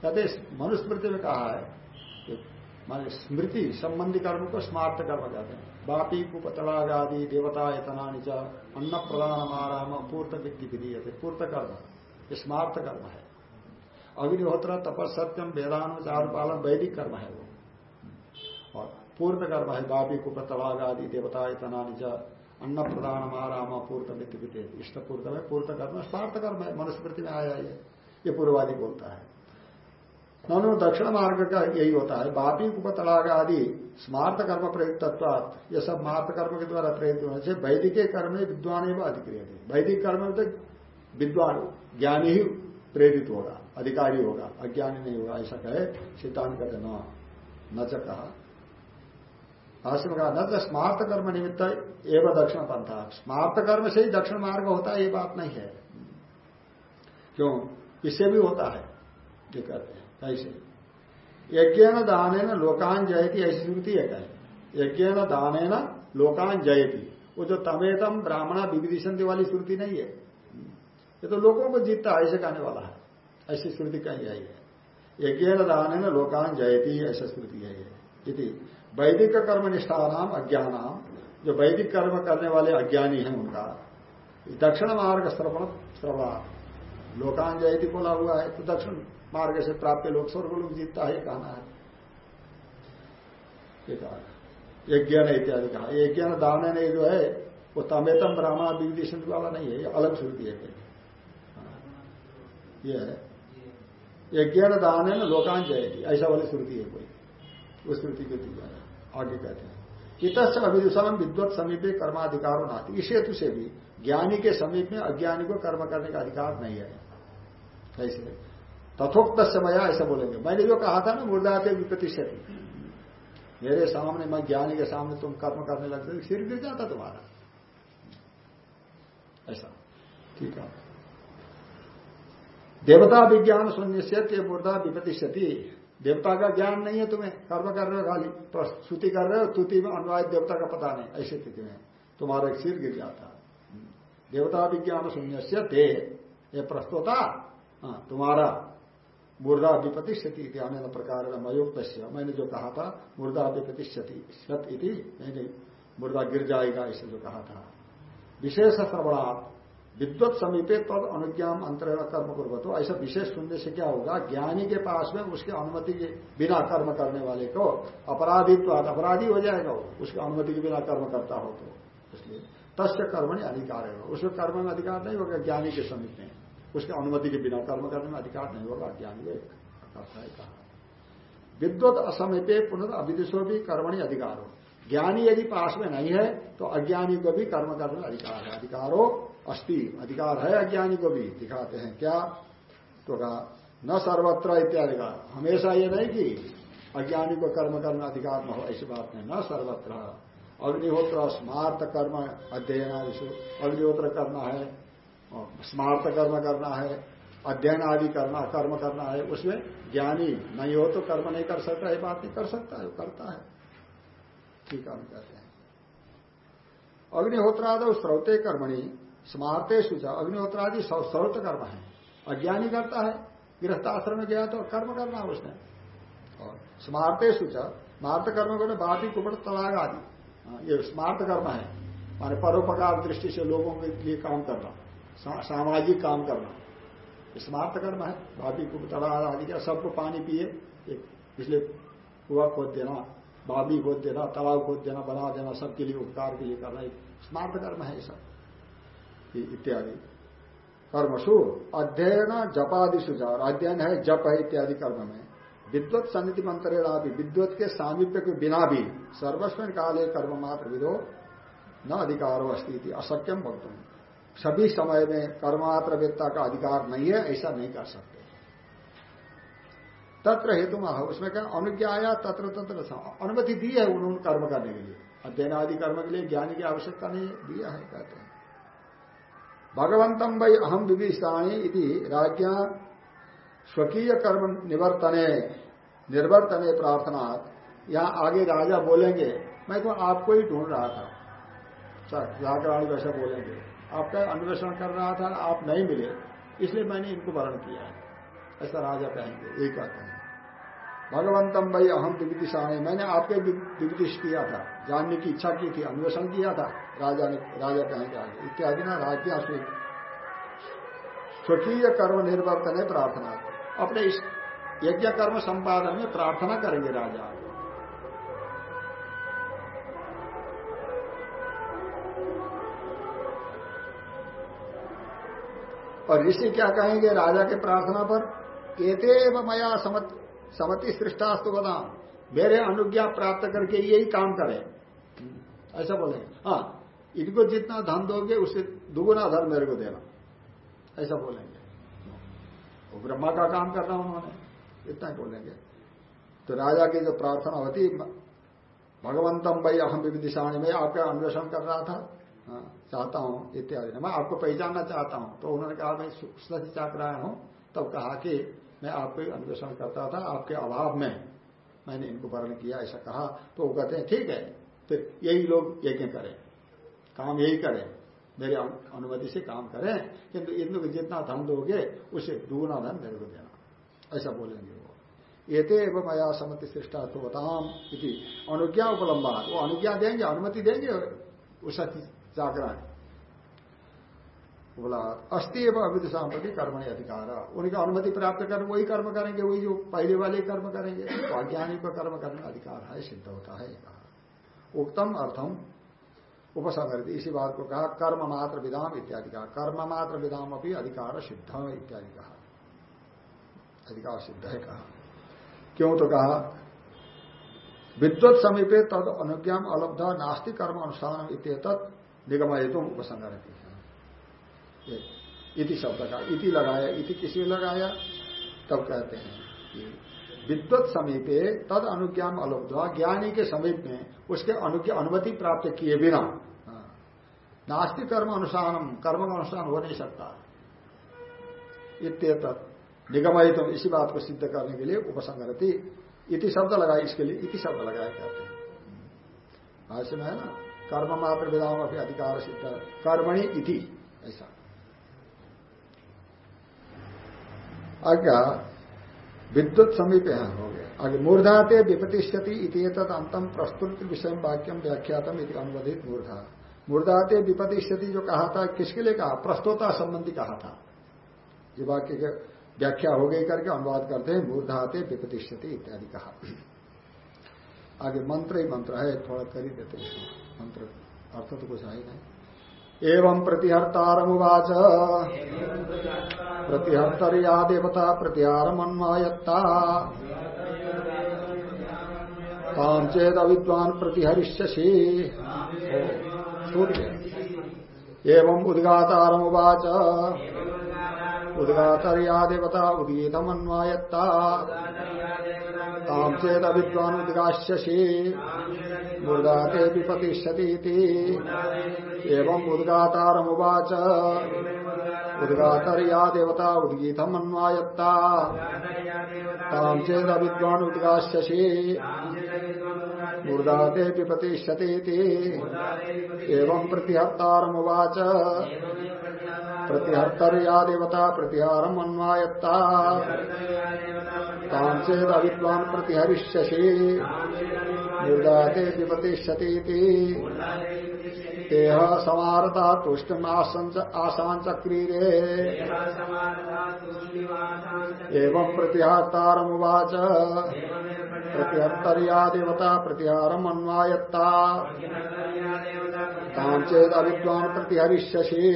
कहते मनुस्मृति में कहा है माने स्मृति, संबंधी कर्म को स्मार्थ कर्म कहते हैं। बापी कुपतलाग आदि देवता इतना च अन्न प्रदान आराम पूर्त विधि विधि पूर्त कर्म स्मार्थ कर्म है। अग्निहोत्र तपस्त्यम वेदान चार पालन वैदिक कर्म है वो। और पूर्त कर्म है बापी कुप तलाग आदि देवता इतना निज अन्न प्रदान आराम पूर्त मित्र इष्ट पूर्त में पूर्त कर्म स्मार्थ कर्म है, मनुस्मृति में आया ये। ये पूर्वादि बोलता है। ननु दक्षिण मार्ग का यही होता है। बापी कुप तलाग आदि स्मार्थ कर्म प्रयुक्त ये सब मार्थ कर्म के द्वारा प्रेरित होने से वैदिक कर्म में विद्वान एवं अधिक्रिय वैदिक कर्म में तो विद्वान, ज्ञानी ही प्रेरित होगा, अधिकारी होगा, अज्ञानी नहीं होगा, ऐसा कहे सिद्धांत कहते न कहा। भाष्य में कहा, न तो स्मार्त कर्म निमित्त एवं दक्षिण पंथा। स्मार्त कर्म से ही दक्षिण मार्ग होता है, ये बात नहीं है। क्यों? इससे भी होता है, ये कहते हैं। कैसे यज्ञ दाने न लोकान जयती ऐसी श्रुति है यज्ञ दाने न लोकान जयती वो जो तमेतम ब्राह्मणा विविधिशंति वाली श्रुति नहीं है। ये तो लोगों को जीतता, ऐसे कहने वाला है। ऐसी श्रुति कही आई है। यज्ञ दाने न लोकान जयती ऐसा श्रुति है ये। वैदिक कर्म निष्ठा नाम अज्ञानाम। जो वैदिक कर्म करने वाले अज्ञानी हैं उनका। दक्षिण मार्ग श्रवण श्रवण। लोकान जयती बोला हुआ है तो दक्षिण। मार्ग से प्राप्त लोग स्वर्ग लोग जीतता है कहना है। यज्ञ ने इत्यादि कहा यज्ञ दान ने जो है, वो तमेतम ब्राह्मण विविधि सिंधु वाला नहीं है, ये अलग श्रुति है ये है। यज्ञ दान है ना लोकान जयती ऐसा वाली श्रुति है कोई। उस श्रुति के है। आगे कहते हैं। इतच अभिदूषण विद्वत समीपे कर्माधिकारों नाती। इस हेतु से भी ज्ञानी के समीप में अज्ञानी को कर्म करने का अधिकार नहीं है। कैसे तथोक्त समय ऐसा बोलेंगे। मैंने जो कहा था ना मुर्दा मुर्दाते विप्रतिशति मेरे सामने मैं ज्ञानी के सामने तुम कर्म करने लगते सिर गिर जाता तुम्हारा। ऐसा। ठीक है। देवता विज्ञान शून्य से मुर्दा विप्रतिशति देवता का ज्ञान नहीं है तुम्हें कर्म कर रहे हो खाली स्तुति कर रहे हो स्तुति में अनुवाद देवता का पता नहीं ऐसी स्थिति में तुम्हारा एक सिर गिर जाता। देवता विज्ञान शून्य से ये प्रस्तुता हाँ, तुम्हारा मुर्दा विपति क्षति अन्य प्रकार मयुक्त मैंने जो कहा था मुर्दा विपति सत इति मैंने मुर्दा गिर जाएगा इसे जो कहा था। विशेष श्रवणात्, विद्वत समीपे तद अनुज्ञान अंतर कर्म करो तो ऐसा विशेष सुनने से क्या होगा? ज्ञानी के पास में उसकी अनुमति के बिना कर्म करने वाले को अपराधित्व अपराधी हो जाएगा उसकी अनुमति के बिना कर्म करता हो तो। इसलिए तस्य कर्म नहीं अधिकार है उसके कर्म में अधिकार नहीं होगा, ज्ञानी के समीप में। उसकी अनुमति के बिना कर्म करने में अधिकार नहीं होगा, ज्ञानी कहा। विद्वत असमीपे पुनः अविदिशो भी कर्मणी अधिकार। हो ज्ञानी यदि पास में नहीं है तो अज्ञानी को भी कर्म करने में अधिकार है। अधिकारो अस्थि अधिकार है अज्ञानी को भी, दिखाते हैं क्या? तो कहा, न सर्वत्र इत्यादि का हमेशा ये नहीं कि अज्ञानी को कर्म करना अधिकार न हो, ऐसी बात नहीं। न सर्वत्र। अग्निहोत्र, स्मार्त कर्म अध्ययन अग्निहोत्र करना है स्मार्त कर्म करना है अध्ययन आदि करना कर्म करना है उसमें ज्ञानी नहीं हो तो कर्म नहीं कर सकता ये बात नहीं कर सकता है करता है। ठीक है कहते हैं। अग्निहोत्राद श्रौते कर्मणी स्मारते सुचा अग्निहोत्रादि सर्वत कर्म है। अज्ञानी करता है गृहस्थ आश्रम में गया तो कर्म करना है उसने। और स्मारते सुचा स्मार्त कर्म को बापी कुपट तलाग आदि। हाँ, ये स्मार्त कर्म है। माने परोपकार दृष्टि से लोगों के लिए काम करना। सामाजिक काम करना। स्मार्त कर्म है, भाभी को तलाग आदि क्या सबको पानी पिए, एक इसलिए कुआ खोद देना, भाभी खोद देना, तालाब खोद देना, बना देना, सबके लिए उपकार के लिए करना स्मार्त कर्म है सब। इत्यादि। कर्मसु अध्ययन जपादिशु और अध्ययन है जप है इत्यादि कर्म में। विद्वत समिति मंत्रेणा भी विद्वत के सामीप्य के बिना भी सर्वस्व काले कर्म मात्र विदो, न अधिकार अस्थिति असक्यम भक्तुम। सभी समय में कर्मात्र वेत्ता का अधिकार नहीं है, ऐसा नहीं कर सकते। तत्र हेतु उसमें क्या अनुज्ञा आया तत्र तत्र अनुमति दी है उन्होंने कर्म करने के लिए। अध्ययन आदि कर्म के लिए ज्ञानी की आवश्यकता नहीं दिया है, कहते हैं। भगवंतम भाई अहम विभिषाणी यदि राज्ञा स्वकीय कर्म निवर्तने, निर्वर्तने प्रार्थना यहाँ आगे राजा बोलेंगे, मैं तो आपको ही ढूंढ रहा था। जागराणी वैसा बोलेंगे। आपका अन्वेषण कर रहा था, आप नहीं मिले, इसलिए मैंने इनको वर्ण किया है। ऐसा राजा कहेंगे यही कहते हैं। भगवंतम भाई अहम दिग्दिशाणी मैंने आपके दिग्दिश किया था, जानने की इच्छा की थी, अन्वेषण किया था, राजा ने, राजा कहेंगे आगे। इत्यादि ना राज्य स्वकीय कर्म निर्वर्तन प्रार्थना। अपने इस यज्ञ कर्म संपादन में प्रार्थना करेंगे राजा। और ऋषि क्या कहेंगे? राजा के प्रार्थना पर एते मया समति सृष्टास्तु बदाम मेरे अनुज्ञा प्राप्त करके यही काम करें। ऐसा बोलेंगे हाँ इनको जितना धन दोगे उससे दुगुना धन मेरे को देना। ऐसा बोलेंगे। वो ब्रह्मा का काम करना उन्होंने। इतना ही बोलेंगे। तो राजा की जो प्रार्थना होती भगवंतम भाई अहम विविधिशाणी में आपका अन्वेषण कर रहा था। चाहता हूँ, इत्यादि। मैं आपको पहचानना चाहता हूँ। तो उन्होंने कहा, मैं सूक्ष्म चाकरायण हूँ। तब कहा कि मैं आपको अन्वेषण करता था, आपके अभाव में मैंने इनको वर्ण किया, ऐसा कहा। तो वो कहते हैं, ठीक है। फिर यही लोग यज्ञ करें, काम यही करें, मेरे अनुमति से काम करें, किंतु इनको जितना धन दोगे, उसे दुगुना धन मेरे को देना। ऐसा बोलेंगे वो। एते एवं मया समति श्रेष्ठार्थवताम इति। अनुज्ञा उपलम्बा वो अनुज्ञा देंगे, अनुमति देंगे उस जागरण। बोला अस्थि एवं अविदिशा प्रति कर्म अधिकार। उनकी अनुमति प्राप्त कर, वही कर्म करेंगे, वही जो पहले वाले कर्म करेंगे। तो अज्ञानी को कर्म करने का अधिकार है, सिद्ध होता है कहा। उक्तम अर्थम उपसंग इसी बात को कहा, कर्म मात्र विधाम इत्यादि कहा। कर्म मात्र विधाम अपनी अधिकार सिद्ध इत्यादि कहा। अधिकार सिद्ध है कहा। क्यों तो कहा, विद्वत समीपे तद अनुज्ञान अलब्ध नास्ति कर्म अनुष्ठान इत निगमयतुम उपसंग इति शब्द का इति लगाया इति किसी लगाया? तब कहते हैं कि विद्वत समीपे तद अनुज्ञान अलब्ध ज्ञानी के समीप में उसके अनुज्ञा अनुमति प्राप्त किए बिना हाँ, नास्तिक कर्म अनुसार कर्म का अनुसार हो नहीं सकता। इत निगमय तो इसी बात को सिद्ध करने के लिए उपसंगति इति शब्द लगाए इसके लिए इति शब्द लगाए कहते हैं। भाष्य में है ना? कर्म मात्र विधान अपनी अधिकार सिद्ध कर्मणि इति। ऐसा। आज्ञा, विद्युत समीप यहाँ हो गए आगे, मूर्धाते विपतिष्यति इत अंतम प्रस्तुत विषय वाक्यम व्याख्यातम इति अनुवदित मूर्धा। मूर्धाते विपतिष्यति जो कहा था, किसके लिए कहा? प्रस्तोता संबंधी कहा था। ये वाक्य के व्याख्या हो गई करके अनुवाद करते हैं, मूर्धाते विपतिष्यति इत्यादि कहा। आगे, मंत्र ही मंत्र है, थोड़ा कर ही। देते इसको मंत्र। अर्थ तो कुछ नहीं। एवं प्रतिहर्तारमुवाच। प्रतिहर्तर या देवता प्रतिहारमन्वायत्ता ताम चेद अविद्वान प्रतिहरिष्यसी। सूर्य एवं उद्गातारमुवाच उद्गातर्या उदीतमन्वायत्ता। ताम चेद अविद्वान उद्गाश्यसी मुर्दाते विपतिष्यती एवं उद्गातारमुवाच। उद्गातर्या उद्गीतमन्वायत्ता ताम चेद अविद्वान उद्गाश्यसी मुर्दाते विपतिष्यती एवं प्रतिहत्तारमुवाच। प्रतिहर्तर या देवता प्रतिहारम अन्वायत्ता तांसेद अविद्वान प्रतिहरिष्यसी निर्दाते विपतिष्यती तेह समारता तुष्टम आसान चक्रीरे एवं प्रतिहारतारमुवाच प्रतिहर्तर या देवता प्रतिहारम अन्वायत्ता ताम चेद अविद्वान प्रतिहरिष्यसी।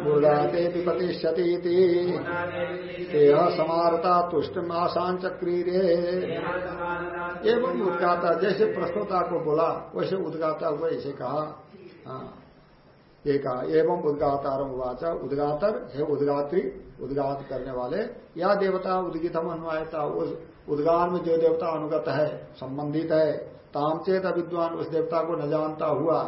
मुर्दाते विपतिष्यति समारता तुष्ट आसान चक्रीरे एवं उद्गाता जैसे प्रस्तुता को बोला वैसे उद्गाता हुआ ऐसे कहा। हाँ। एवं उद्गातार वाचा उद्गातर है उद्गात्री, उद्गात करने वाले। या देवता उद्गितम अनुवायता, उस उद्गान में जो देवता अनुगत है, संबंधित है तामचेत अविद्वान उस देवता को न जानता हुआ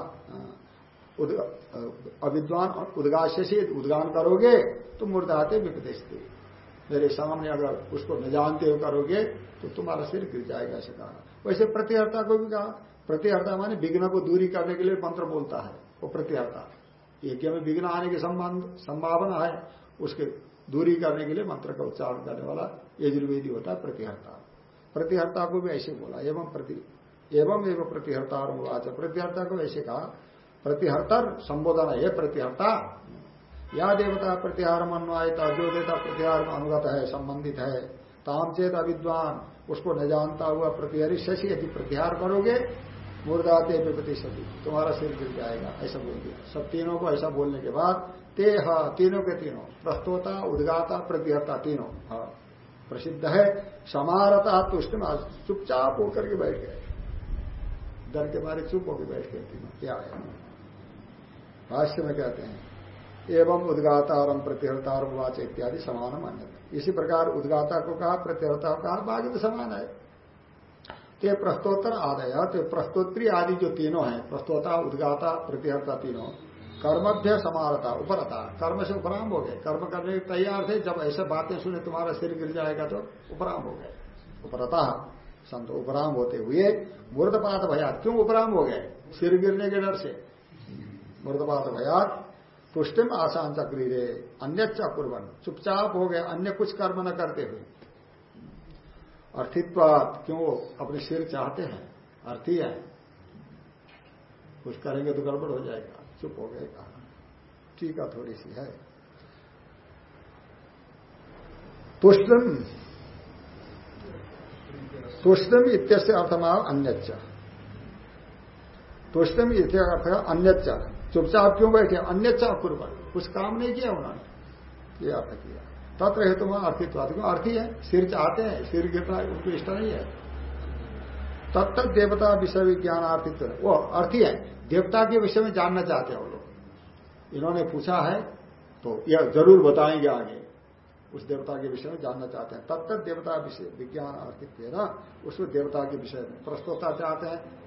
अविद्वान उद्गास्य उद्गान करोगे तो मुर्दाते विपदेशते मेरे सामने अगर उसको न जानते हो करोगे तो तुम्हारा सिर गिर जाएगा कहा। वैसे प्रतिहर्ता को भी कहा। प्रतिहर्ता माने विघ्न को दूरी करने के लिए मंत्र बोलता है, वो प्रतिहर्ता यज्ञ में विघ्न आने की संभावना है, उसके दूरी करने के लिए मंत्र का उच्चारण करने वाला यजुर्वेदी होता है प्रतिहर्ता प्रतिहर्ता को भी ऐसे बोला, एवं प्रति, एवं एवं प्रतिहर्ता और प्रतिहर्ता को ऐसे कहा प्रतिहर्तर संबोधन है प्रतिहर्ता या देवता प्रतिहार मनवायता, जो देवता प्रतिहार में अनुगत है, संबंधित है, ताम चेत अविद्वान, उसको न जानता हुआ प्रतिहरी शशि यदि प्रतिहार करोगे मुर्दाते विपति सती तुम्हारा सिर गिर जाएगा, ऐसा बोल दिया। सब तीनों को ऐसा बोलने के बाद, ते हा, तीनों के तीनों, प्रस्तोता, उदगाता प्रतिहता तीनों हाँ प्रसिद्ध है। समारता तुष्ट चुपचाप होकर के बैठ गए। डर के मारे चुप होकर बैठ गए तीनों। क्या है? भाष्य में कहते हैं, एवं उदगातारम प्रतिहतारम वाच इत्यादि समान मान्य इसी प्रकार उदगाता को कहा प्रतिहता को कहा बाकी तो समान है। ते प्रस्तोत्तर आदय तो प्रस्तोत्री आदि जो तीनों हैं, प्रस्तोता, उद्गाता, प्रतिहर्ता तीनों कर्मभ्य समारता, उपरता। कर्म से उपराम हो गए। कर्म करने के तैयार थे, जब ऐसे बातें सुने तुम्हारा सिर गिर जाएगा तो उपराम हो गए। उपरता, संत उपराम होते हुए मूर्दपात भयात क्यों उपराम हो गए? सिर गिरने के डर से। मूर्दपात भयात पुष्टिम आसान चक्री रे अन्य चकुर्वन चुपचाप हो गए, अन्य कुछ कर्म न करते हुए। अर्थित्वात क्यों अपने सिर चाहते हैं? अर्थी है। कुछ करेंगे तो गड़बड़ हो जाएगा। चुप हो गए कहा ठीक है थोड़ी सी है। तुष्टम तुष्टम इत्यस्य अर्थमा अन्य तुष्टम इत्य अर्थ अन्य चुपचाप क्यों बैठे? अन्य कुर्बन कुछ काम नहीं किया उन्होंने। ये अर्थ किया। तत्र हेतु वहाँ अर्थित्व क्यों अर्थी है सिर चाहते हैं। सिर गिरना उनको इष्ट नहीं है। तत्त देवता विषय विज्ञान अर्थित्व वो अर्थी है देवता के विषय में जानना चाहते हैं वो लोग। इन्होंने पूछा है तो यह ज़रूर बताएँगे आगे। उस देवता के विषय में जानना चाहते हैं। तत्त देवता विषय, विज्ञान अर्थित्व है ना? उसमें देवता के विषय में। प्रस्तुता चाहते हैं।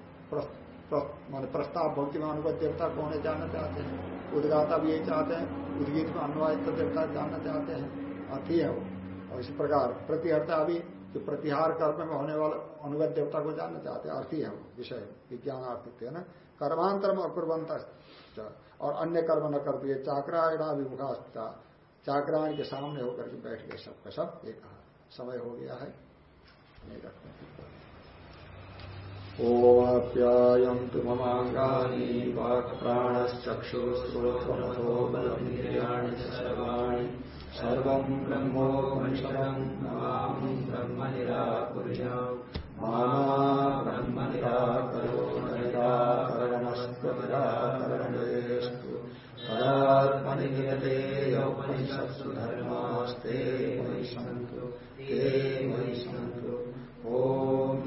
मान प्रस्ताव भक्ति में अनुगत देवता कौन है, जानना चाहते हैं। उदगाता भी यही चाहते हैं। उदगीत में अनुवाद देवता जानना चाहते हैं। अर्थी है वो। और इसी प्रकार प्रति प्रतिहर्ता अभी जो प्रतिहार कर्म में होने वाला अनुगत देवता को जानना चाहते हैं अर्थी है वो, विषय विज्ञान अर्थित है ना? कर्मांतर में अकुर्बंत और अन्य कर्म न कर दिए चाकरायणा विमुखा चाकरायण के सामने होकर के बैठ गए सबका सब एक समय हो गया है। नहीं रखते सर्वाणि। सर्वम् ब्रह्मोपनिषदम् नमामि ब्रह्म निराकुर्या मामा ब्रह्म निराकरो निराकरणमस्त्वनिराकरणेस्तु तदात्मनियते उपनिषत्सु धर्मास्ते मयि सन्तु ते मयि सन्तु ॐ